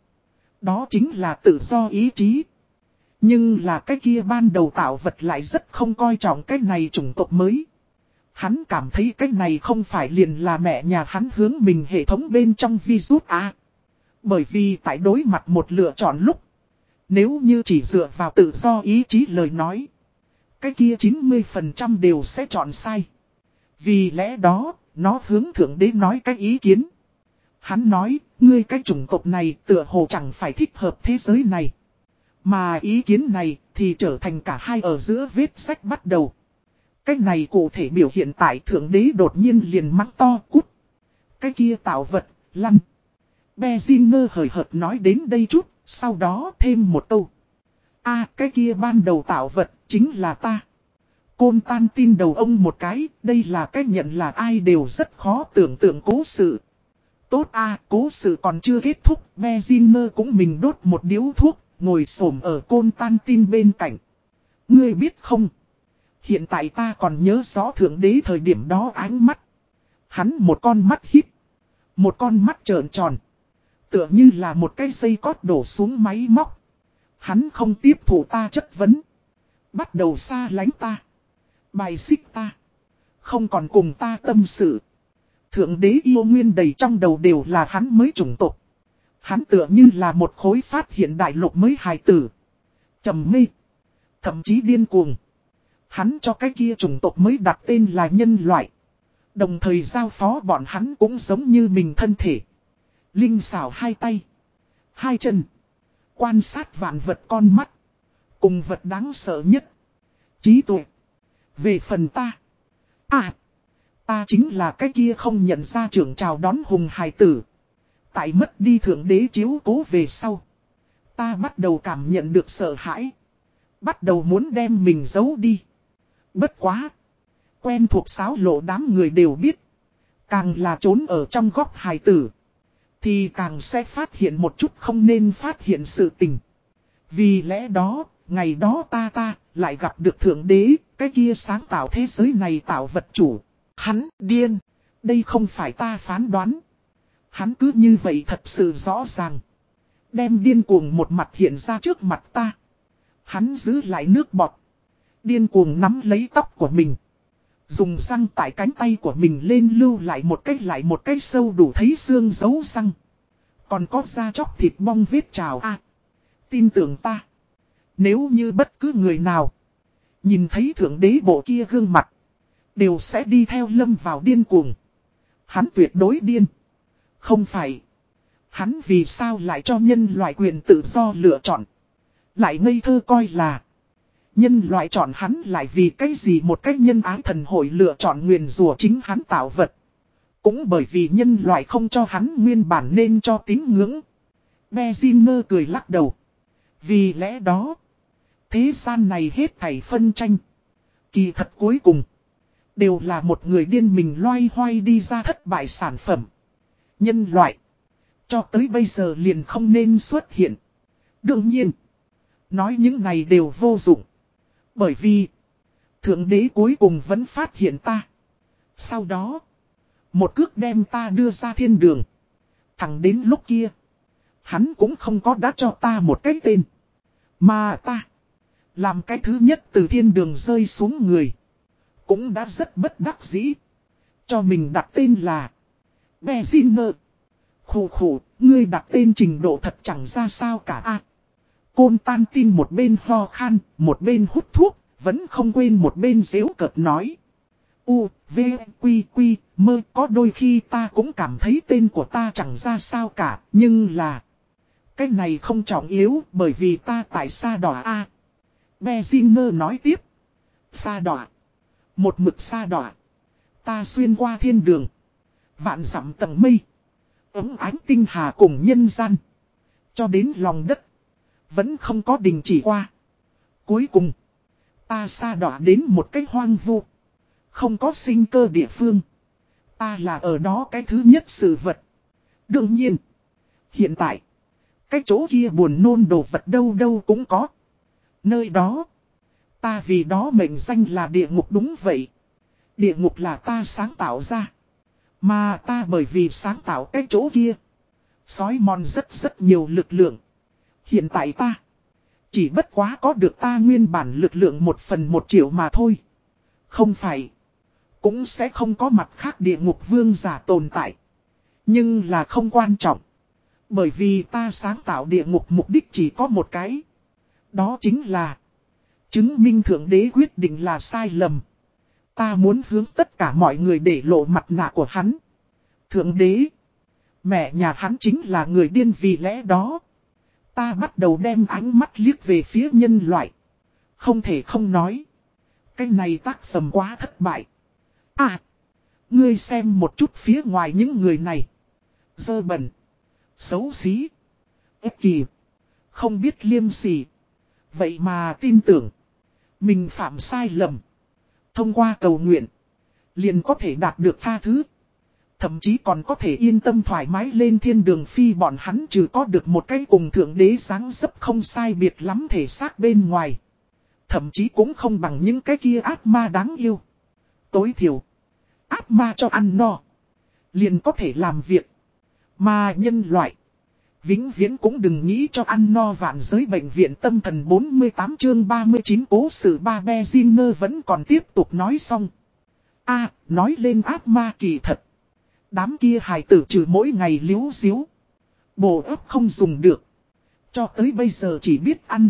Đó chính là tự do ý chí. Nhưng là cái kia ban đầu tạo vật lại rất không coi trọng cái này chủng tộc mới. Hắn cảm thấy cái này không phải liền là mẹ nhà hắn hướng mình hệ thống bên trong virus a, Bởi vì tại đối mặt một lựa chọn lúc. Nếu như chỉ dựa vào tự do ý chí lời nói. Cái kia 90% đều sẽ chọn sai. Vì lẽ đó, nó hướng thượng đế nói cái ý kiến. Hắn nói, ngươi cái chủng tộc này tựa hồ chẳng phải thích hợp thế giới này. Mà ý kiến này thì trở thành cả hai ở giữa vết sách bắt đầu. cách này cụ thể biểu hiện tại thượng đế đột nhiên liền mắng to cút. Cái kia tạo vật, lăn. Beziner hời hợt nói đến đây chút, sau đó thêm một câu. a cái kia ban đầu tạo vật, chính là ta. Côn tan tin đầu ông một cái, đây là cách nhận là ai đều rất khó tưởng tượng cố sự. Tốt a cố sự còn chưa kết thúc, Beziner cũng mình đốt một điếu thuốc, ngồi xổm ở côn tan tin bên cạnh. Ngươi biết không? Hiện tại ta còn nhớ rõ thượng đế thời điểm đó ánh mắt. Hắn một con mắt hít. Một con mắt trợn tròn. Tựa như là một cái dây cót đổ xuống máy móc. Hắn không tiếp thủ ta chất vấn. Bắt đầu xa lánh ta. Bài xích ta. Không còn cùng ta tâm sự. Thượng đế yêu nguyên đầy trong đầu đều là hắn mới chủng tộc. Hắn tựa như là một khối phát hiện đại lục mới hài tử. trầm mê. Thậm chí điên cuồng. Hắn cho cái kia chủng tộc mới đặt tên là nhân loại. Đồng thời giao phó bọn hắn cũng giống như mình thân thể. Linh xảo hai tay. Hai chân. Quan sát vạn vật con mắt. Cùng vật đáng sợ nhất. Trí tuệ. Về phần ta. À. Ta chính là cái kia không nhận ra trưởng chào đón hùng hài tử. Tại mất đi thượng đế chiếu cố về sau. Ta bắt đầu cảm nhận được sợ hãi. Bắt đầu muốn đem mình giấu đi. Bất quá. Quen thuộc sáo lộ đám người đều biết. Càng là trốn ở trong góc hài tử. Thì càng sẽ phát hiện một chút không nên phát hiện sự tình. Vì lẽ đó, ngày đó ta ta lại gặp được Thượng Đế, cái kia sáng tạo thế giới này tạo vật chủ. Hắn, điên. Đây không phải ta phán đoán. Hắn cứ như vậy thật sự rõ ràng. Đem điên cuồng một mặt hiện ra trước mặt ta. Hắn giữ lại nước bọt. Điên cuồng nắm lấy tóc của mình. Dùng răng tại cánh tay của mình lên lưu lại một cách lại một cách sâu đủ thấy xương dấu răng. Còn có da chóc thịt bong vết trào a Tin tưởng ta. Nếu như bất cứ người nào nhìn thấy thượng đế bộ kia gương mặt, đều sẽ đi theo lâm vào điên cuồng. Hắn tuyệt đối điên. Không phải. Hắn vì sao lại cho nhân loại quyền tự do lựa chọn. Lại ngây thơ coi là. Nhân loại chọn hắn lại vì cái gì một cách nhân ái thần hội lựa chọn nguyền rùa chính hắn tạo vật. Cũng bởi vì nhân loại không cho hắn nguyên bản nên cho tín ngưỡng. Beziner cười lắc đầu. Vì lẽ đó, thế gian này hết thảy phân tranh. Kỳ thật cuối cùng, đều là một người điên mình loay hoay đi ra thất bại sản phẩm. Nhân loại, cho tới bây giờ liền không nên xuất hiện. Đương nhiên, nói những này đều vô dụng. Bởi vì, Thượng đế cuối cùng vẫn phát hiện ta. Sau đó, một cước đem ta đưa ra thiên đường. Thẳng đến lúc kia, hắn cũng không có đã cho ta một cái tên. Mà ta, làm cái thứ nhất từ thiên đường rơi xuống người. Cũng đã rất bất đắc dĩ. Cho mình đặt tên là Beziner. Khủ khủ, ngươi đặt tên trình độ thật chẳng ra sao cả a. Côn tan tin một bên ho khan, một bên hút thuốc, vẫn không quên một bên dễu cợt nói. U, V, Quy, Quy, mơ có đôi khi ta cũng cảm thấy tên của ta chẳng ra sao cả, nhưng là... Cái này không trọng yếu bởi vì ta tại xa đỏ A. Beziner nói tiếp. Sa đọa, Một mực sa đọa, Ta xuyên qua thiên đường. Vạn dặm tầng mây. Ấm ánh tinh hà cùng nhân gian. Cho đến lòng đất. Vẫn không có đình chỉ qua. Cuối cùng. Ta sa đọa đến một cái hoang vu. Không có sinh cơ địa phương. Ta là ở đó cái thứ nhất sự vật. Đương nhiên. Hiện tại. Cái chỗ kia buồn nôn đồ vật đâu đâu cũng có. Nơi đó. Ta vì đó mệnh danh là địa ngục đúng vậy. Địa ngục là ta sáng tạo ra. Mà ta bởi vì sáng tạo cái chỗ kia. Sói mòn rất rất nhiều lực lượng. Hiện tại ta. Chỉ bất quá có được ta nguyên bản lực lượng một phần một triệu mà thôi. Không phải. Cũng sẽ không có mặt khác địa ngục vương giả tồn tại. Nhưng là không quan trọng. Bởi vì ta sáng tạo địa ngục mục đích chỉ có một cái. Đó chính là. Chứng minh thượng đế quyết định là sai lầm. Ta muốn hướng tất cả mọi người để lộ mặt nạ của hắn. Thượng đế. Mẹ nhà hắn chính là người điên vì lẽ đó. Ta bắt đầu đem ánh mắt liếc về phía nhân loại. Không thể không nói. Cái này tác phẩm quá thất bại. À. Ngươi xem một chút phía ngoài những người này. Dơ bẩn. Xấu xí. Ép kỳ. Không biết liêm sỉ. Vậy mà tin tưởng. Mình phạm sai lầm. Thông qua cầu nguyện. Liền có thể đạt được tha thứ. Thậm chí còn có thể yên tâm thoải mái lên thiên đường phi bọn hắn trừ có được một cái cùng thượng đế sáng sấp không sai biệt lắm thể xác bên ngoài. Thậm chí cũng không bằng những cái kia ác ma đáng yêu. Tối thiểu. Ác ma cho ăn no. Liền có thể làm việc. Mà nhân loại. Vĩnh viễn cũng đừng nghĩ cho ăn no vạn giới bệnh viện tâm thần 48 chương 39 cố sự ba be Zinner vẫn còn tiếp tục nói xong. a, nói lên ác ma kỳ thật. Đám kia hài tử trừ mỗi ngày liếu xíu. Bồ ấp không dùng được. Cho tới bây giờ chỉ biết ăn.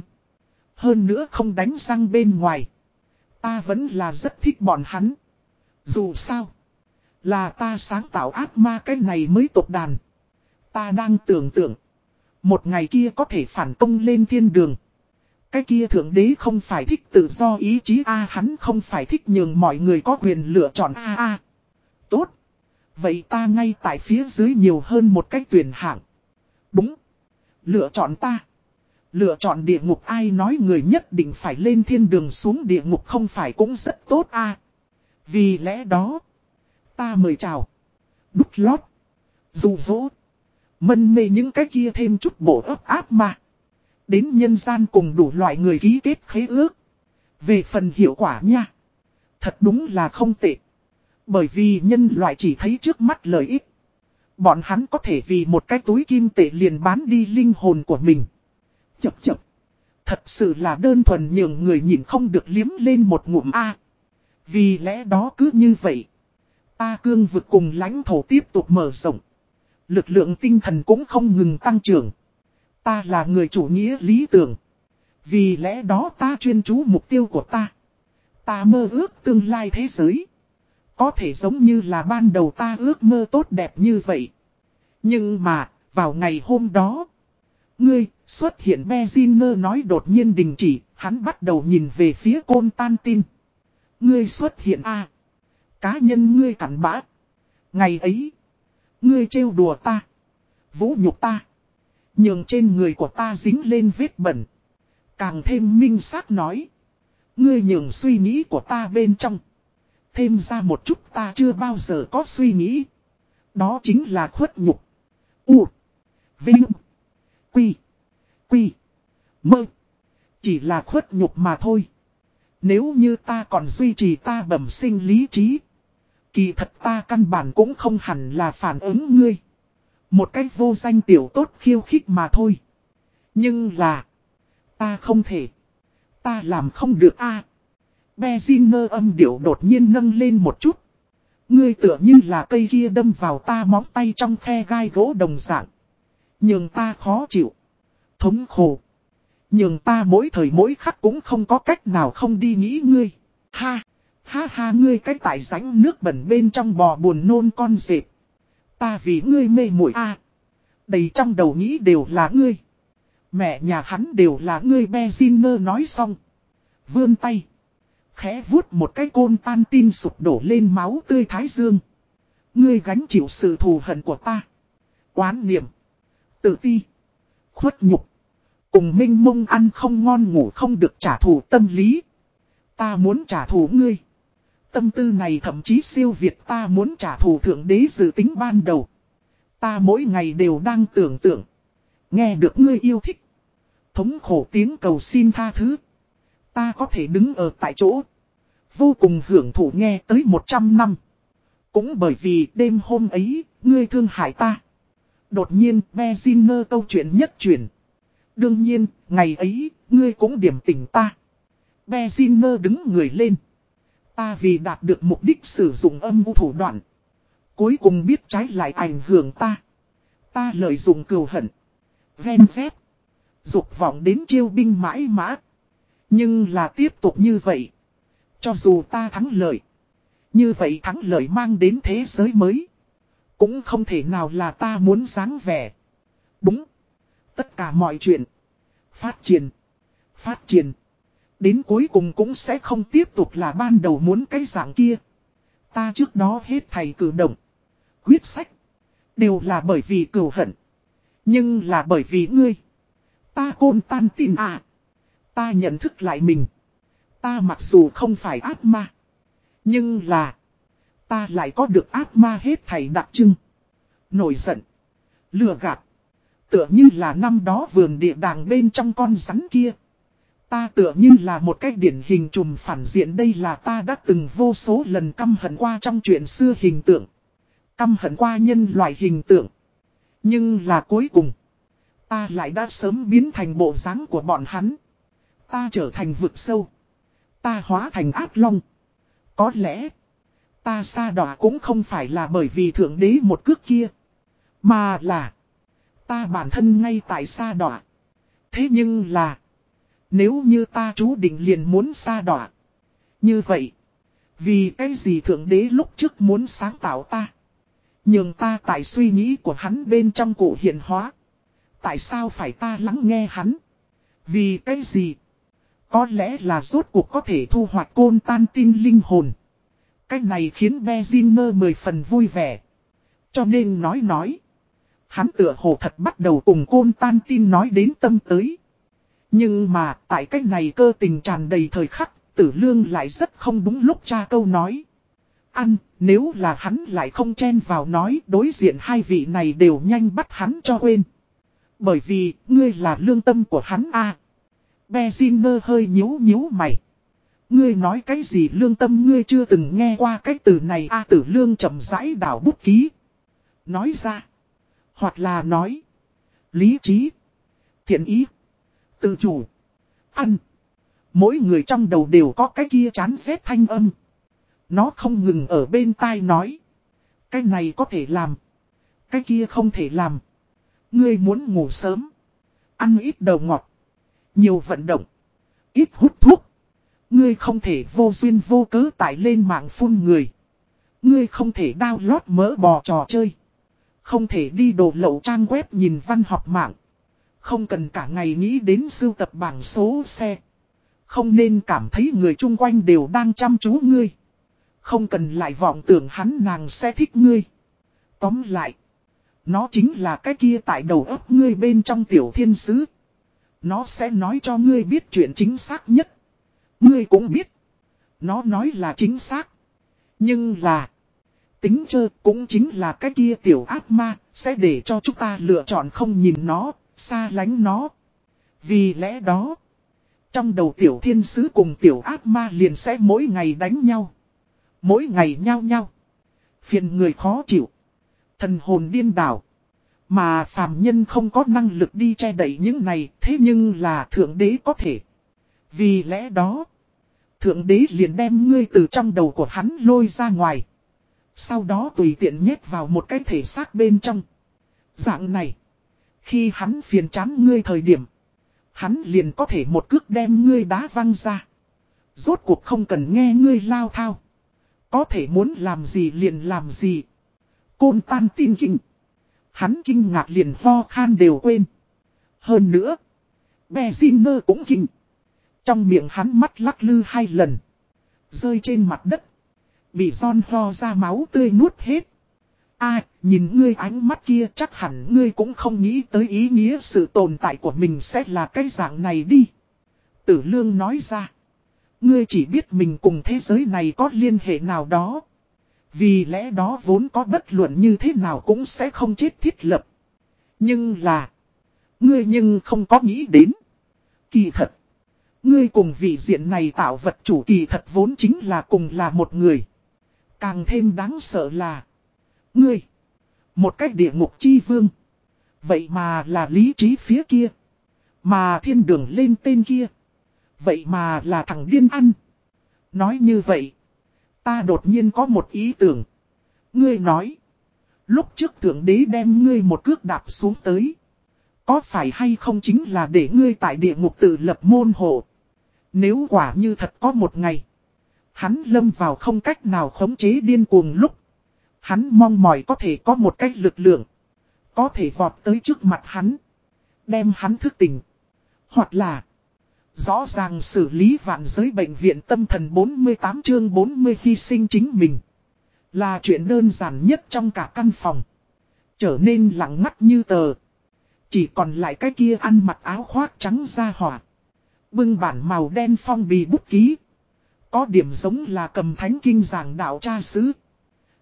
Hơn nữa không đánh răng bên ngoài. Ta vẫn là rất thích bọn hắn. Dù sao. Là ta sáng tạo ác ma cái này mới tộc đàn. Ta đang tưởng tượng. Một ngày kia có thể phản công lên thiên đường. Cái kia thượng đế không phải thích tự do ý chí A, hắn không phải thích nhường mọi người có quyền lựa chọn A A. Tốt. Vậy ta ngay tại phía dưới nhiều hơn một cách tuyển hạng. Đúng. Lựa chọn ta. Lựa chọn địa ngục ai nói người nhất định phải lên thiên đường xuống địa ngục không phải cũng rất tốt a Vì lẽ đó. Ta mời chào. Đúc lót. Dù dỗ. Mân mê những cái kia thêm chút bổ ấp áp mà. Đến nhân gian cùng đủ loại người ký kết khế ước. Về phần hiệu quả nha. Thật đúng là không tệ. Bởi vì nhân loại chỉ thấy trước mắt lợi ích. Bọn hắn có thể vì một cái túi kim tệ liền bán đi linh hồn của mình. Chập chập. Thật sự là đơn thuần nhường người nhìn không được liếm lên một ngụm A. Vì lẽ đó cứ như vậy. Ta cương vực cùng lãnh thổ tiếp tục mở rộng. Lực lượng tinh thần cũng không ngừng tăng trưởng. Ta là người chủ nghĩa lý tưởng. Vì lẽ đó ta chuyên chú mục tiêu của ta. Ta mơ ước tương lai thế giới. Có thể giống như là ban đầu ta ước mơ tốt đẹp như vậy. Nhưng mà, vào ngày hôm đó, ngươi, xuất hiện Bezinger nói đột nhiên đình chỉ, hắn bắt đầu nhìn về phía côn tan tin. Ngươi xuất hiện a Cá nhân ngươi cặn bã. Ngày ấy, ngươi trêu đùa ta. Vũ nhục ta. Nhường trên người của ta dính lên vết bẩn. Càng thêm minh xác nói. Ngươi nhường suy nghĩ của ta bên trong. Thêm ra một chút ta chưa bao giờ có suy nghĩ. Đó chính là khuất nhục. U. Vinh. Quy. Quy. Mơ. Chỉ là khuất nhục mà thôi. Nếu như ta còn duy trì ta bẩm sinh lý trí. Kỳ thật ta căn bản cũng không hẳn là phản ứng ngươi. Một cách vô danh tiểu tốt khiêu khích mà thôi. Nhưng là. Ta không thể. Ta làm không được a. À, Beziner âm điệu đột nhiên nâng lên một chút. Ngươi tựa như là cây kia đâm vào ta móng tay trong khe gai gỗ đồng dạng. Nhưng ta khó chịu. Thống khổ. Nhưng ta mỗi thời mỗi khắc cũng không có cách nào không đi nghĩ ngươi. Ha! Ha ha, ngươi cái tại rãnh nước bẩn bên trong bò buồn nôn con dẹp. Ta vì ngươi mê muội a Đầy trong đầu nghĩ đều là ngươi. Mẹ nhà hắn đều là ngươi Beziner nói xong. Vươn tay. Khẽ vuốt một cái côn tan tin sụp đổ lên máu tươi thái dương. Ngươi gánh chịu sự thù hận của ta. Quán niệm. Tự ti. Khuất nhục. Cùng minh mông ăn không ngon ngủ không được trả thù tâm lý. Ta muốn trả thù ngươi. Tâm tư này thậm chí siêu việt ta muốn trả thù thượng đế dự tính ban đầu. Ta mỗi ngày đều đang tưởng tượng. Nghe được ngươi yêu thích. Thống khổ tiếng cầu xin tha thứ. Ta có thể đứng ở tại chỗ. Vô cùng hưởng thụ nghe tới 100 năm. Cũng bởi vì đêm hôm ấy, ngươi thương hại ta. Đột nhiên, Beziner câu chuyện nhất chuyển. Đương nhiên, ngày ấy, ngươi cũng điểm tỉnh ta. Beziner đứng người lên. Ta vì đạt được mục đích sử dụng âm u thủ đoạn. Cuối cùng biết trái lại ảnh hưởng ta. Ta lợi dụng cừu hận. Ven phép. Dục vọng đến chiêu binh mãi mã. Nhưng là tiếp tục như vậy. Cho dù ta thắng lợi. Như vậy thắng lợi mang đến thế giới mới. Cũng không thể nào là ta muốn dáng vẻ. Đúng. Tất cả mọi chuyện. Phát triển. Phát triển. Đến cuối cùng cũng sẽ không tiếp tục là ban đầu muốn cái dạng kia. Ta trước đó hết thầy cử động. Quyết sách. Đều là bởi vì cửu hận. Nhưng là bởi vì ngươi. Ta côn tan tin à. Ta nhận thức lại mình. Ta mặc dù không phải ác ma. Nhưng là. Ta lại có được ác ma hết thầy đặc trưng. Nổi giận. Lừa gạt. Tựa như là năm đó vườn địa đàng bên trong con rắn kia. Ta tựa như là một cái điển hình trùm phản diện đây là ta đã từng vô số lần căm hận qua trong chuyện xưa hình tượng. Căm hận qua nhân loại hình tượng. Nhưng là cuối cùng. Ta lại đã sớm biến thành bộ dáng của bọn hắn. Ta trở thành vực sâu. Ta hóa thành ác long. Có lẽ. Ta xa đỏ cũng không phải là bởi vì thượng đế một cước kia. Mà là. Ta bản thân ngay tại xa đỏ. Thế nhưng là. Nếu như ta chú định liền muốn xa đọa Như vậy. Vì cái gì thượng đế lúc trước muốn sáng tạo ta. Nhưng ta tại suy nghĩ của hắn bên trong cụ hiện hóa. Tại sao phải ta lắng nghe hắn? Vì cái gì? Có lẽ là rốt cuộc có thể thu hoạch côn tan tin linh hồn. cách này khiến Bezinger mười phần vui vẻ. Cho nên nói nói. Hắn tựa hồ thật bắt đầu cùng côn tan tin nói đến tâm tới. Nhưng mà tại cách này cơ tình tràn đầy thời khắc, tử lương lại rất không đúng lúc cha câu nói. Ăn, nếu là hắn lại không chen vào nói đối diện hai vị này đều nhanh bắt hắn cho quên. Bởi vì, ngươi là lương tâm của hắn a à. Beziner hơi nhíu nhíu mày. Ngươi nói cái gì lương tâm ngươi chưa từng nghe qua cái từ này a tử lương chậm rãi đảo bút ký. Nói ra. Hoặc là nói. Lý trí. Thiện ý. Tự chủ. Ăn. Mỗi người trong đầu đều có cái kia chán rét thanh âm. Nó không ngừng ở bên tai nói. Cái này có thể làm. Cái kia không thể làm. Ngươi muốn ngủ sớm. Ăn ít đầu ngọt. Nhiều vận động. ít hút thuốc. Ngươi không thể vô duyên vô cớ tải lên mạng phun người. Ngươi không thể download mỡ bò trò chơi. Không thể đi đổ lậu trang web nhìn văn học mạng. Không cần cả ngày nghĩ đến sưu tập bảng số xe. Không nên cảm thấy người chung quanh đều đang chăm chú ngươi. Không cần lại vọng tưởng hắn nàng sẽ thích ngươi. Tóm lại. Nó chính là cái kia tại đầu óc ngươi bên trong tiểu thiên sứ. Nó sẽ nói cho ngươi biết chuyện chính xác nhất. Ngươi cũng biết. Nó nói là chính xác. Nhưng là. Tính chơ cũng chính là cái kia tiểu ác ma. Sẽ để cho chúng ta lựa chọn không nhìn nó. Xa lánh nó. Vì lẽ đó. Trong đầu tiểu thiên sứ cùng tiểu ác ma liền sẽ mỗi ngày đánh nhau. Mỗi ngày nhau nhau. Phiền người khó chịu. Thần hồn điên đảo. Mà phàm nhân không có năng lực đi che đậy những này, thế nhưng là thượng đế có thể. Vì lẽ đó, thượng đế liền đem ngươi từ trong đầu của hắn lôi ra ngoài. Sau đó tùy tiện nhét vào một cái thể xác bên trong. Dạng này, khi hắn phiền chán ngươi thời điểm, hắn liền có thể một cước đem ngươi đá văng ra. Rốt cuộc không cần nghe ngươi lao thao. Có thể muốn làm gì liền làm gì. Côn tan tin kinh. Hắn kinh ngạc liền ho khan đều quên. Hơn nữa. Beziner cũng kinh. Trong miệng hắn mắt lắc lư hai lần. Rơi trên mặt đất. Bị son ho ra máu tươi nuốt hết. À, nhìn ngươi ánh mắt kia chắc hẳn ngươi cũng không nghĩ tới ý nghĩa sự tồn tại của mình sẽ là cái dạng này đi. Tử lương nói ra. Ngươi chỉ biết mình cùng thế giới này có liên hệ nào đó. Vì lẽ đó vốn có bất luận như thế nào cũng sẽ không chết thiết lập. Nhưng là. Ngươi nhưng không có nghĩ đến. Kỳ thật. Ngươi cùng vị diện này tạo vật chủ kỳ thật vốn chính là cùng là một người. Càng thêm đáng sợ là. Ngươi. Một cách địa ngục chi vương. Vậy mà là lý trí phía kia. Mà thiên đường lên tên kia. Vậy mà là thằng điên ăn. Nói như vậy. Ta đột nhiên có một ý tưởng. Ngươi nói. Lúc trước thượng đế đem ngươi một cước đạp xuống tới. Có phải hay không chính là để ngươi tại địa ngục tự lập môn hộ. Nếu quả như thật có một ngày. Hắn lâm vào không cách nào khống chế điên cuồng lúc. Hắn mong mỏi có thể có một cách lực lượng. Có thể vọt tới trước mặt hắn. Đem hắn thức tỉnh. Hoặc là. Rõ ràng xử lý vạn giới bệnh viện tâm thần 48 chương 40 hy sinh chính mình. Là chuyện đơn giản nhất trong cả căn phòng. Trở nên lặng ngắt như tờ. Chỉ còn lại cái kia ăn mặc áo khoác trắng ra hỏa. Bưng bản màu đen phong bì bút ký. Có điểm giống là cầm thánh kinh giảng đạo cha sứ.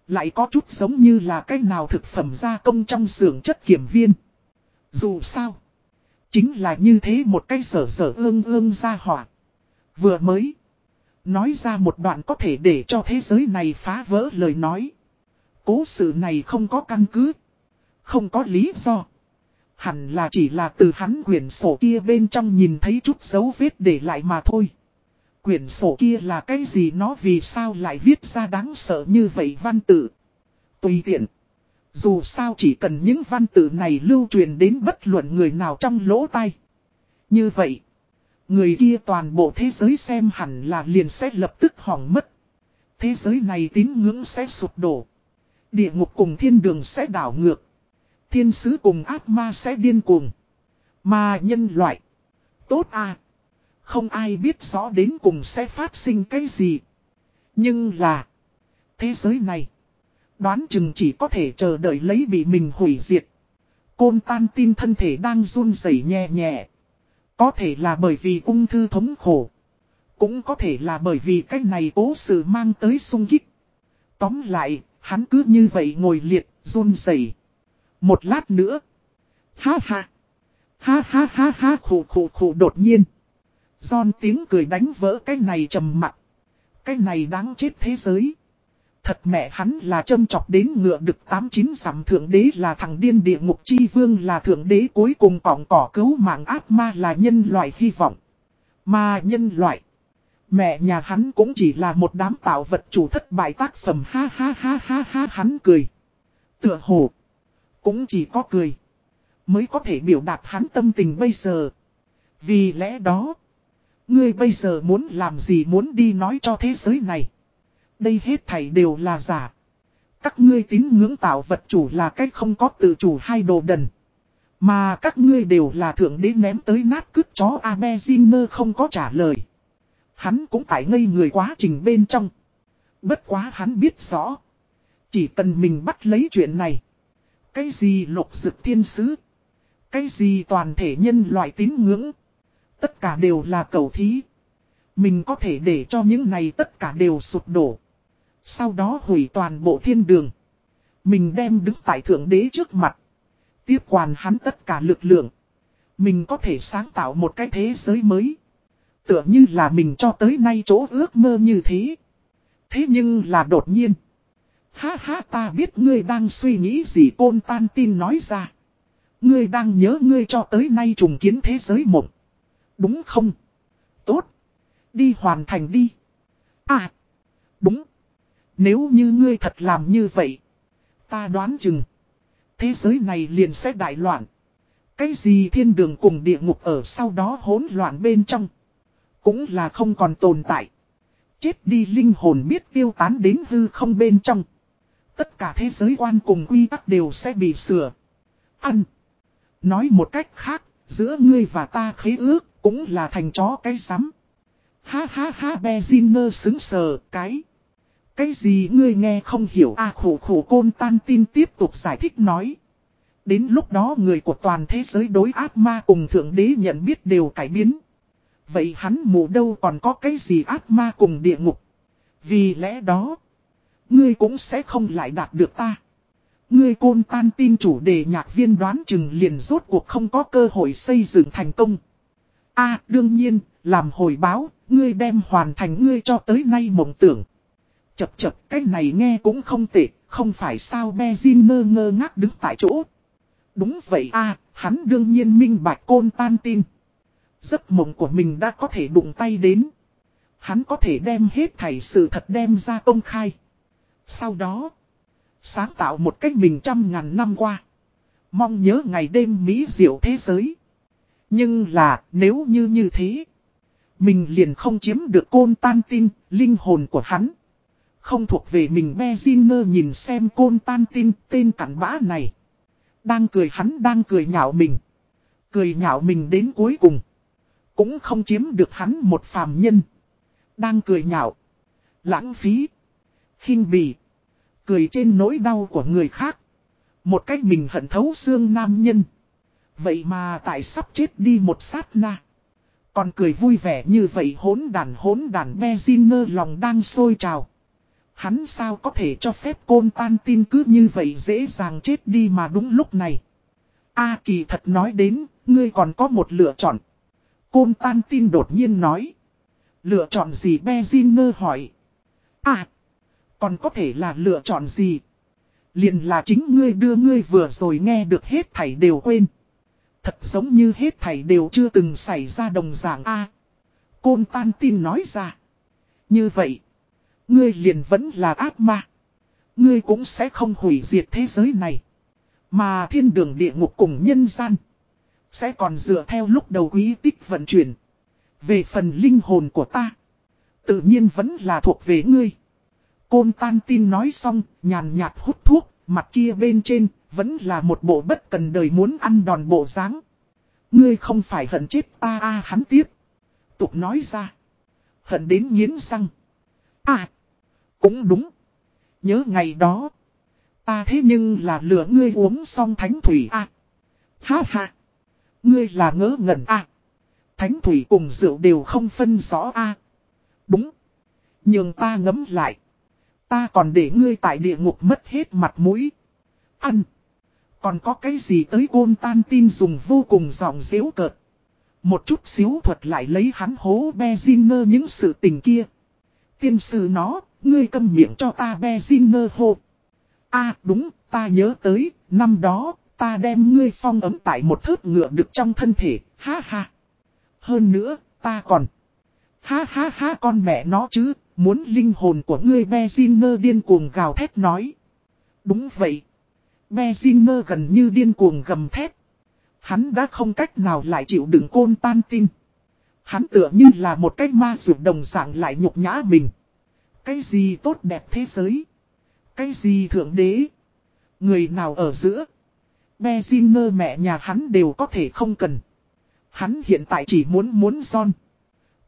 Lại có chút giống như là cái nào thực phẩm gia công trong xưởng chất kiểm viên. Dù sao. Chính là như thế một cái sở sở ương ương ra hỏa. Vừa mới. Nói ra một đoạn có thể để cho thế giới này phá vỡ lời nói. Cố sự này không có căn cứ. Không có lý do. Hẳn là chỉ là từ hắn quyển sổ kia bên trong nhìn thấy chút dấu vết để lại mà thôi. Quyển sổ kia là cái gì nó vì sao lại viết ra đáng sợ như vậy văn tự. Tùy tiện. Dù sao chỉ cần những văn tự này lưu truyền đến bất luận người nào trong lỗ tai. Như vậy, người kia toàn bộ thế giới xem hẳn là liền sẽ lập tức hỏng mất. Thế giới này tín ngưỡng sẽ sụp đổ. Địa ngục cùng thiên đường sẽ đảo ngược. Thiên sứ cùng ác ma sẽ điên cuồng. Mà nhân loại. Tốt à. Không ai biết rõ đến cùng sẽ phát sinh cái gì. Nhưng là. Thế giới này. Đoán chừng chỉ có thể chờ đợi lấy bị mình hủy diệt. Côn tan tin thân thể đang run rẩy nhẹ nhẹ. Có thể là bởi vì ung thư thống khổ. Cũng có thể là bởi vì cái này cố sự mang tới sung kích. Tóm lại, hắn cứ như vậy ngồi liệt, run rẩy. Một lát nữa. Ha ha. Ha ha ha ha khổ khổ khổ đột nhiên. Giòn tiếng cười đánh vỡ cái này trầm mặc. Cái này đáng chết thế giới. Thật mẹ hắn là châm chọc đến ngựa được 89 giảm thượng đế là thằng điên địa ngục chi vương là thượng đế cuối cùng cỏng cỏ cứu mạng ác ma là nhân loại hy vọng. Mà nhân loại. Mẹ nhà hắn cũng chỉ là một đám tạo vật chủ thất bại tác phẩm ha ha ha ha ha hắn cười. Tựa hồ. Cũng chỉ có cười. Mới có thể biểu đạt hắn tâm tình bây giờ. Vì lẽ đó. Ngươi bây giờ muốn làm gì muốn đi nói cho thế giới này. Đây hết thảy đều là giả. Các ngươi tín ngưỡng tạo vật chủ là cách không có tự chủ hai đồ đần. Mà các ngươi đều là thượng đế ném tới nát cướp chó Abeziner không có trả lời. Hắn cũng tại ngây người quá trình bên trong. Bất quá hắn biết rõ. Chỉ cần mình bắt lấy chuyện này. Cái gì lục dực thiên sứ. Cái gì toàn thể nhân loại tín ngưỡng. Tất cả đều là cầu thí. Mình có thể để cho những này tất cả đều sụp đổ. Sau đó hủy toàn bộ thiên đường. Mình đem đứng tại thượng đế trước mặt. Tiếp quản hắn tất cả lực lượng. Mình có thể sáng tạo một cái thế giới mới. Tựa như là mình cho tới nay chỗ ước mơ như thế. Thế nhưng là đột nhiên. Ha ha, ta biết ngươi đang suy nghĩ gì, côn tan tin nói ra. Ngươi đang nhớ ngươi cho tới nay trùng kiến thế giới mộng. Đúng không? Tốt. Đi hoàn thành đi. À. Đúng. Nếu như ngươi thật làm như vậy. Ta đoán chừng. Thế giới này liền sẽ đại loạn. Cái gì thiên đường cùng địa ngục ở sau đó hỗn loạn bên trong. Cũng là không còn tồn tại. Chết đi linh hồn biết tiêu tán đến hư không bên trong. Tất cả thế giới quan cùng quy tắc đều sẽ bị sửa. Ăn. Nói một cách khác, giữa ngươi và ta khế ước, cũng là thành chó cái sắm. Ha ha ha Beziner xứng sờ, cái. Cái gì ngươi nghe không hiểu à khổ khổ côn tan tin tiếp tục giải thích nói. Đến lúc đó người của toàn thế giới đối ác ma cùng thượng đế nhận biết đều cải biến. Vậy hắn mù đâu còn có cái gì ác ma cùng địa ngục. Vì lẽ đó, ngươi cũng sẽ không lại đạt được ta. Ngươi côn tan tin chủ đề nhạc viên đoán chừng liền rốt cuộc không có cơ hội xây dựng thành công a đương nhiên, làm hồi báo, ngươi đem hoàn thành ngươi cho tới nay mộng tưởng. Chập chập cái này nghe cũng không tệ, không phải sao Beziner ngơ ngác đứng tại chỗ. Đúng vậy a hắn đương nhiên minh bạch côn tan tin. Giấc mộng của mình đã có thể đụng tay đến. Hắn có thể đem hết thảy sự thật đem ra công khai. Sau đó, sáng tạo một cách mình trăm ngàn năm qua. Mong nhớ ngày đêm mỹ diệu thế giới. Nhưng là, nếu như như thế, mình liền không chiếm được côn tan tin, linh hồn của hắn. Không thuộc về mình Bezinger nhìn xem côn tan tin tên cản bã này. Đang cười hắn đang cười nhạo mình. Cười nhạo mình đến cuối cùng. Cũng không chiếm được hắn một phàm nhân. Đang cười nhạo. Lãng phí. khinh bì. Cười trên nỗi đau của người khác. Một cách mình hận thấu xương nam nhân. Vậy mà tại sắp chết đi một sát na. Còn cười vui vẻ như vậy hốn đàn hốn đàn Beziner lòng đang sôi trào. Hắn sao có thể cho phép côn tan tin cứ như vậy dễ dàng chết đi mà đúng lúc này. A kỳ thật nói đến, ngươi còn có một lựa chọn. Côn tan tin đột nhiên nói. Lựa chọn gì Beziner hỏi. À, còn có thể là lựa chọn gì? Liền là chính ngươi đưa ngươi vừa rồi nghe được hết thảy đều quên. Thật giống như hết thảy đều chưa từng xảy ra đồng dạng A. côn tan tin nói ra. Như vậy, ngươi liền vẫn là ác ma. Ngươi cũng sẽ không hủy diệt thế giới này. Mà thiên đường địa ngục cùng nhân gian. Sẽ còn dựa theo lúc đầu quý tích vận chuyển. Về phần linh hồn của ta. Tự nhiên vẫn là thuộc về ngươi. Côn tan tin nói xong, nhàn nhạt hút thuốc, mặt kia bên trên, vẫn là một bộ bất cần đời muốn ăn đòn bộ dáng. Ngươi không phải hận chết ta a hắn tiếp. Tục nói ra. Hận đến nghiến răng. À, cũng đúng. Nhớ ngày đó. Ta thế nhưng là lửa ngươi uống xong thánh thủy a Ha ha. Ngươi là ngớ ngẩn a Thánh thủy cùng rượu đều không phân rõ a Đúng. Nhưng ta ngấm lại. Ta còn để ngươi tại địa ngục mất hết mặt mũi. Ăn. Còn có cái gì tới gôn tan tin dùng vô cùng giọng dễu cợt. Một chút xíu thuật lại lấy hắn hố Bezinger những sự tình kia. Tiên sư nó, ngươi câm miệng cho ta Bezinger hô. a đúng, ta nhớ tới, năm đó, ta đem ngươi phong ấm tại một thớt ngựa được trong thân thể, ha ha. Hơn nữa, ta còn... Ha ha ha con mẹ nó chứ, muốn linh hồn của ngươi Bezinger điên cuồng gào thét nói. Đúng vậy. Bezinger gần như điên cuồng gầm thét. Hắn đã không cách nào lại chịu đựng côn tan tin. Hắn tựa như là một cái ma dược đồng dạng lại nhục nhã mình. Cái gì tốt đẹp thế giới? Cái gì thượng đế? Người nào ở giữa? Bezinger mẹ nhà hắn đều có thể không cần. Hắn hiện tại chỉ muốn muốn son.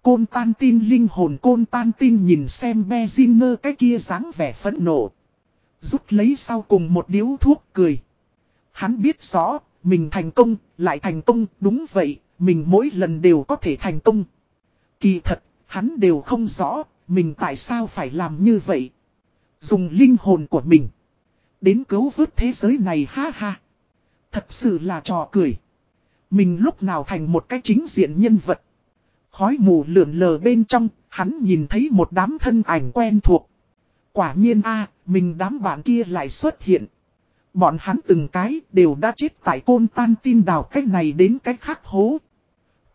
Côn tan tin linh hồn côn tan tin nhìn xem Bezinger cái kia dáng vẻ phẫn nộ. Rút lấy sau cùng một điếu thuốc cười. Hắn biết rõ, mình thành công, lại thành công, đúng vậy, mình mỗi lần đều có thể thành công. Kỳ thật, hắn đều không rõ, mình tại sao phải làm như vậy. Dùng linh hồn của mình. Đến cứu vớt thế giới này ha ha. Thật sự là trò cười. Mình lúc nào thành một cái chính diện nhân vật. Khói mù lượn lờ bên trong, hắn nhìn thấy một đám thân ảnh quen thuộc. Quả nhiên a, mình đám bạn kia lại xuất hiện. Bọn hắn từng cái đều đã chết tại côn tan tin đào cách này đến cách khác hố.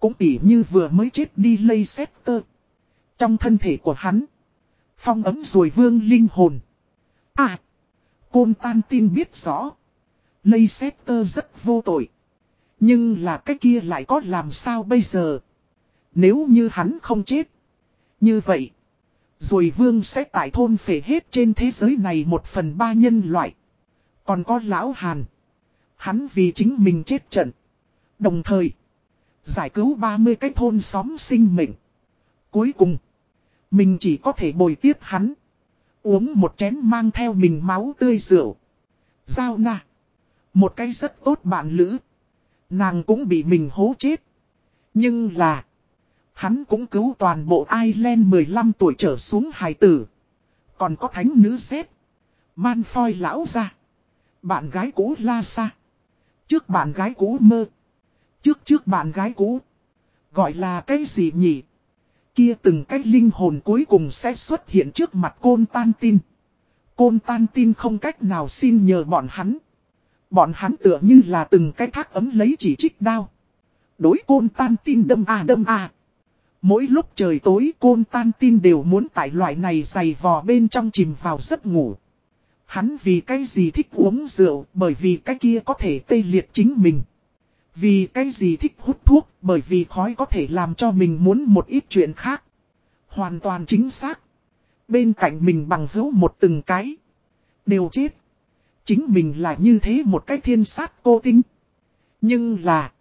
Cũng tỉ như vừa mới chết đi lây xét tơ. Trong thân thể của hắn. Phong ấm rồi vương linh hồn. À. Côn tan tin biết rõ. Lây xét tơ rất vô tội. Nhưng là cái kia lại có làm sao bây giờ. Nếu như hắn không chết. Như vậy. Rồi vương sẽ tại thôn phể hết trên thế giới này một phần ba nhân loại. Còn có lão Hàn. Hắn vì chính mình chết trận. Đồng thời. Giải cứu 30 cái thôn xóm sinh mệnh. Cuối cùng. Mình chỉ có thể bồi tiếp hắn. Uống một chén mang theo mình máu tươi rượu. Giao na. Một cái rất tốt bạn lữ. Nàng cũng bị mình hố chết. Nhưng là. Hắn cũng cứu toàn bộ Ireland 15 tuổi trở xuống hài tử. Còn có thánh nữ xếp. Man phoi lão ra. Bạn gái cũ la xa. Trước bạn gái cũ mơ. Trước trước bạn gái cũ. Gọi là cái gì nhỉ? Kia từng cái linh hồn cuối cùng sẽ xuất hiện trước mặt côn tan tin. Côn tan tin không cách nào xin nhờ bọn hắn. Bọn hắn tựa như là từng cái thác ấm lấy chỉ trích đao. Đối côn tan tin đâm a đâm a. Mỗi lúc trời tối, côn tan tin đều muốn tại loại này dày vò bên trong chìm vào giấc ngủ. Hắn vì cái gì thích uống rượu bởi vì cái kia có thể tê liệt chính mình. Vì cái gì thích hút thuốc bởi vì khói có thể làm cho mình muốn một ít chuyện khác. Hoàn toàn chính xác. Bên cạnh mình bằng hữu một từng cái. Đều chết. Chính mình là như thế một cái thiên sát cô tinh. Nhưng là.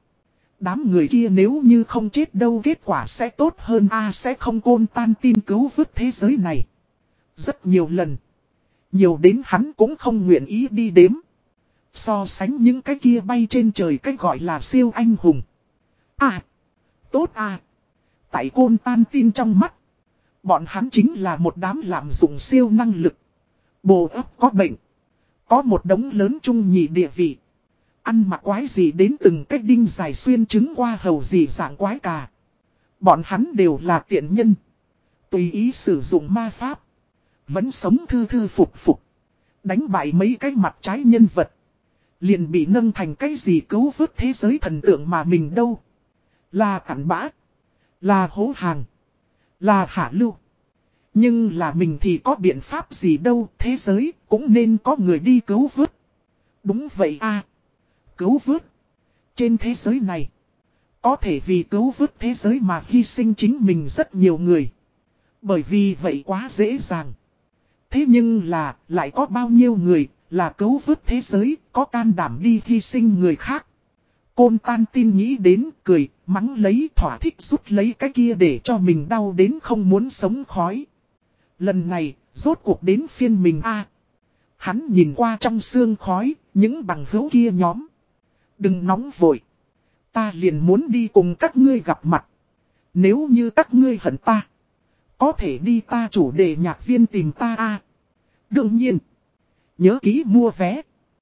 Đám người kia nếu như không chết đâu kết quả sẽ tốt hơn a sẽ không côn tan tin cứu vứt thế giới này. Rất nhiều lần. Nhiều đến hắn cũng không nguyện ý đi đếm. So sánh những cái kia bay trên trời cách gọi là siêu anh hùng. À, tốt à. Tại côn tan tin trong mắt. Bọn hắn chính là một đám lạm dụng siêu năng lực. Bồ ấp có bệnh. Có một đống lớn trung nhị địa vị. Ăn mặc quái gì đến từng cách đinh dài xuyên trứng qua hầu gì dạng quái cả. Bọn hắn đều là tiện nhân. Tùy ý sử dụng ma pháp. Vẫn sống thư thư phục phục. Đánh bại mấy cái mặt trái nhân vật. Liền bị nâng thành cái gì cứu vớt thế giới thần tượng mà mình đâu. Là cản bã. Là hố hàng. Là hạ lưu. Nhưng là mình thì có biện pháp gì đâu. Thế giới cũng nên có người đi cứu vớt. Đúng vậy a Cứu vớt. Trên thế giới này. Có thể vì cứu vớt thế giới mà hy sinh chính mình rất nhiều người. Bởi vì vậy quá dễ dàng. Thế nhưng là, lại có bao nhiêu người, là cứu vớt thế giới, có can đảm đi hy sinh người khác. Côn tan tin nghĩ đến, cười, mắng lấy thỏa thích rút lấy cái kia để cho mình đau đến không muốn sống khói. Lần này, rốt cuộc đến phiên mình a Hắn nhìn qua trong xương khói, những bằng hữu kia nhóm. Đừng nóng vội. Ta liền muốn đi cùng các ngươi gặp mặt. Nếu như các ngươi hận ta. Có thể đi ta chủ đề nhạc viên tìm ta a Đương nhiên. Nhớ ký mua vé.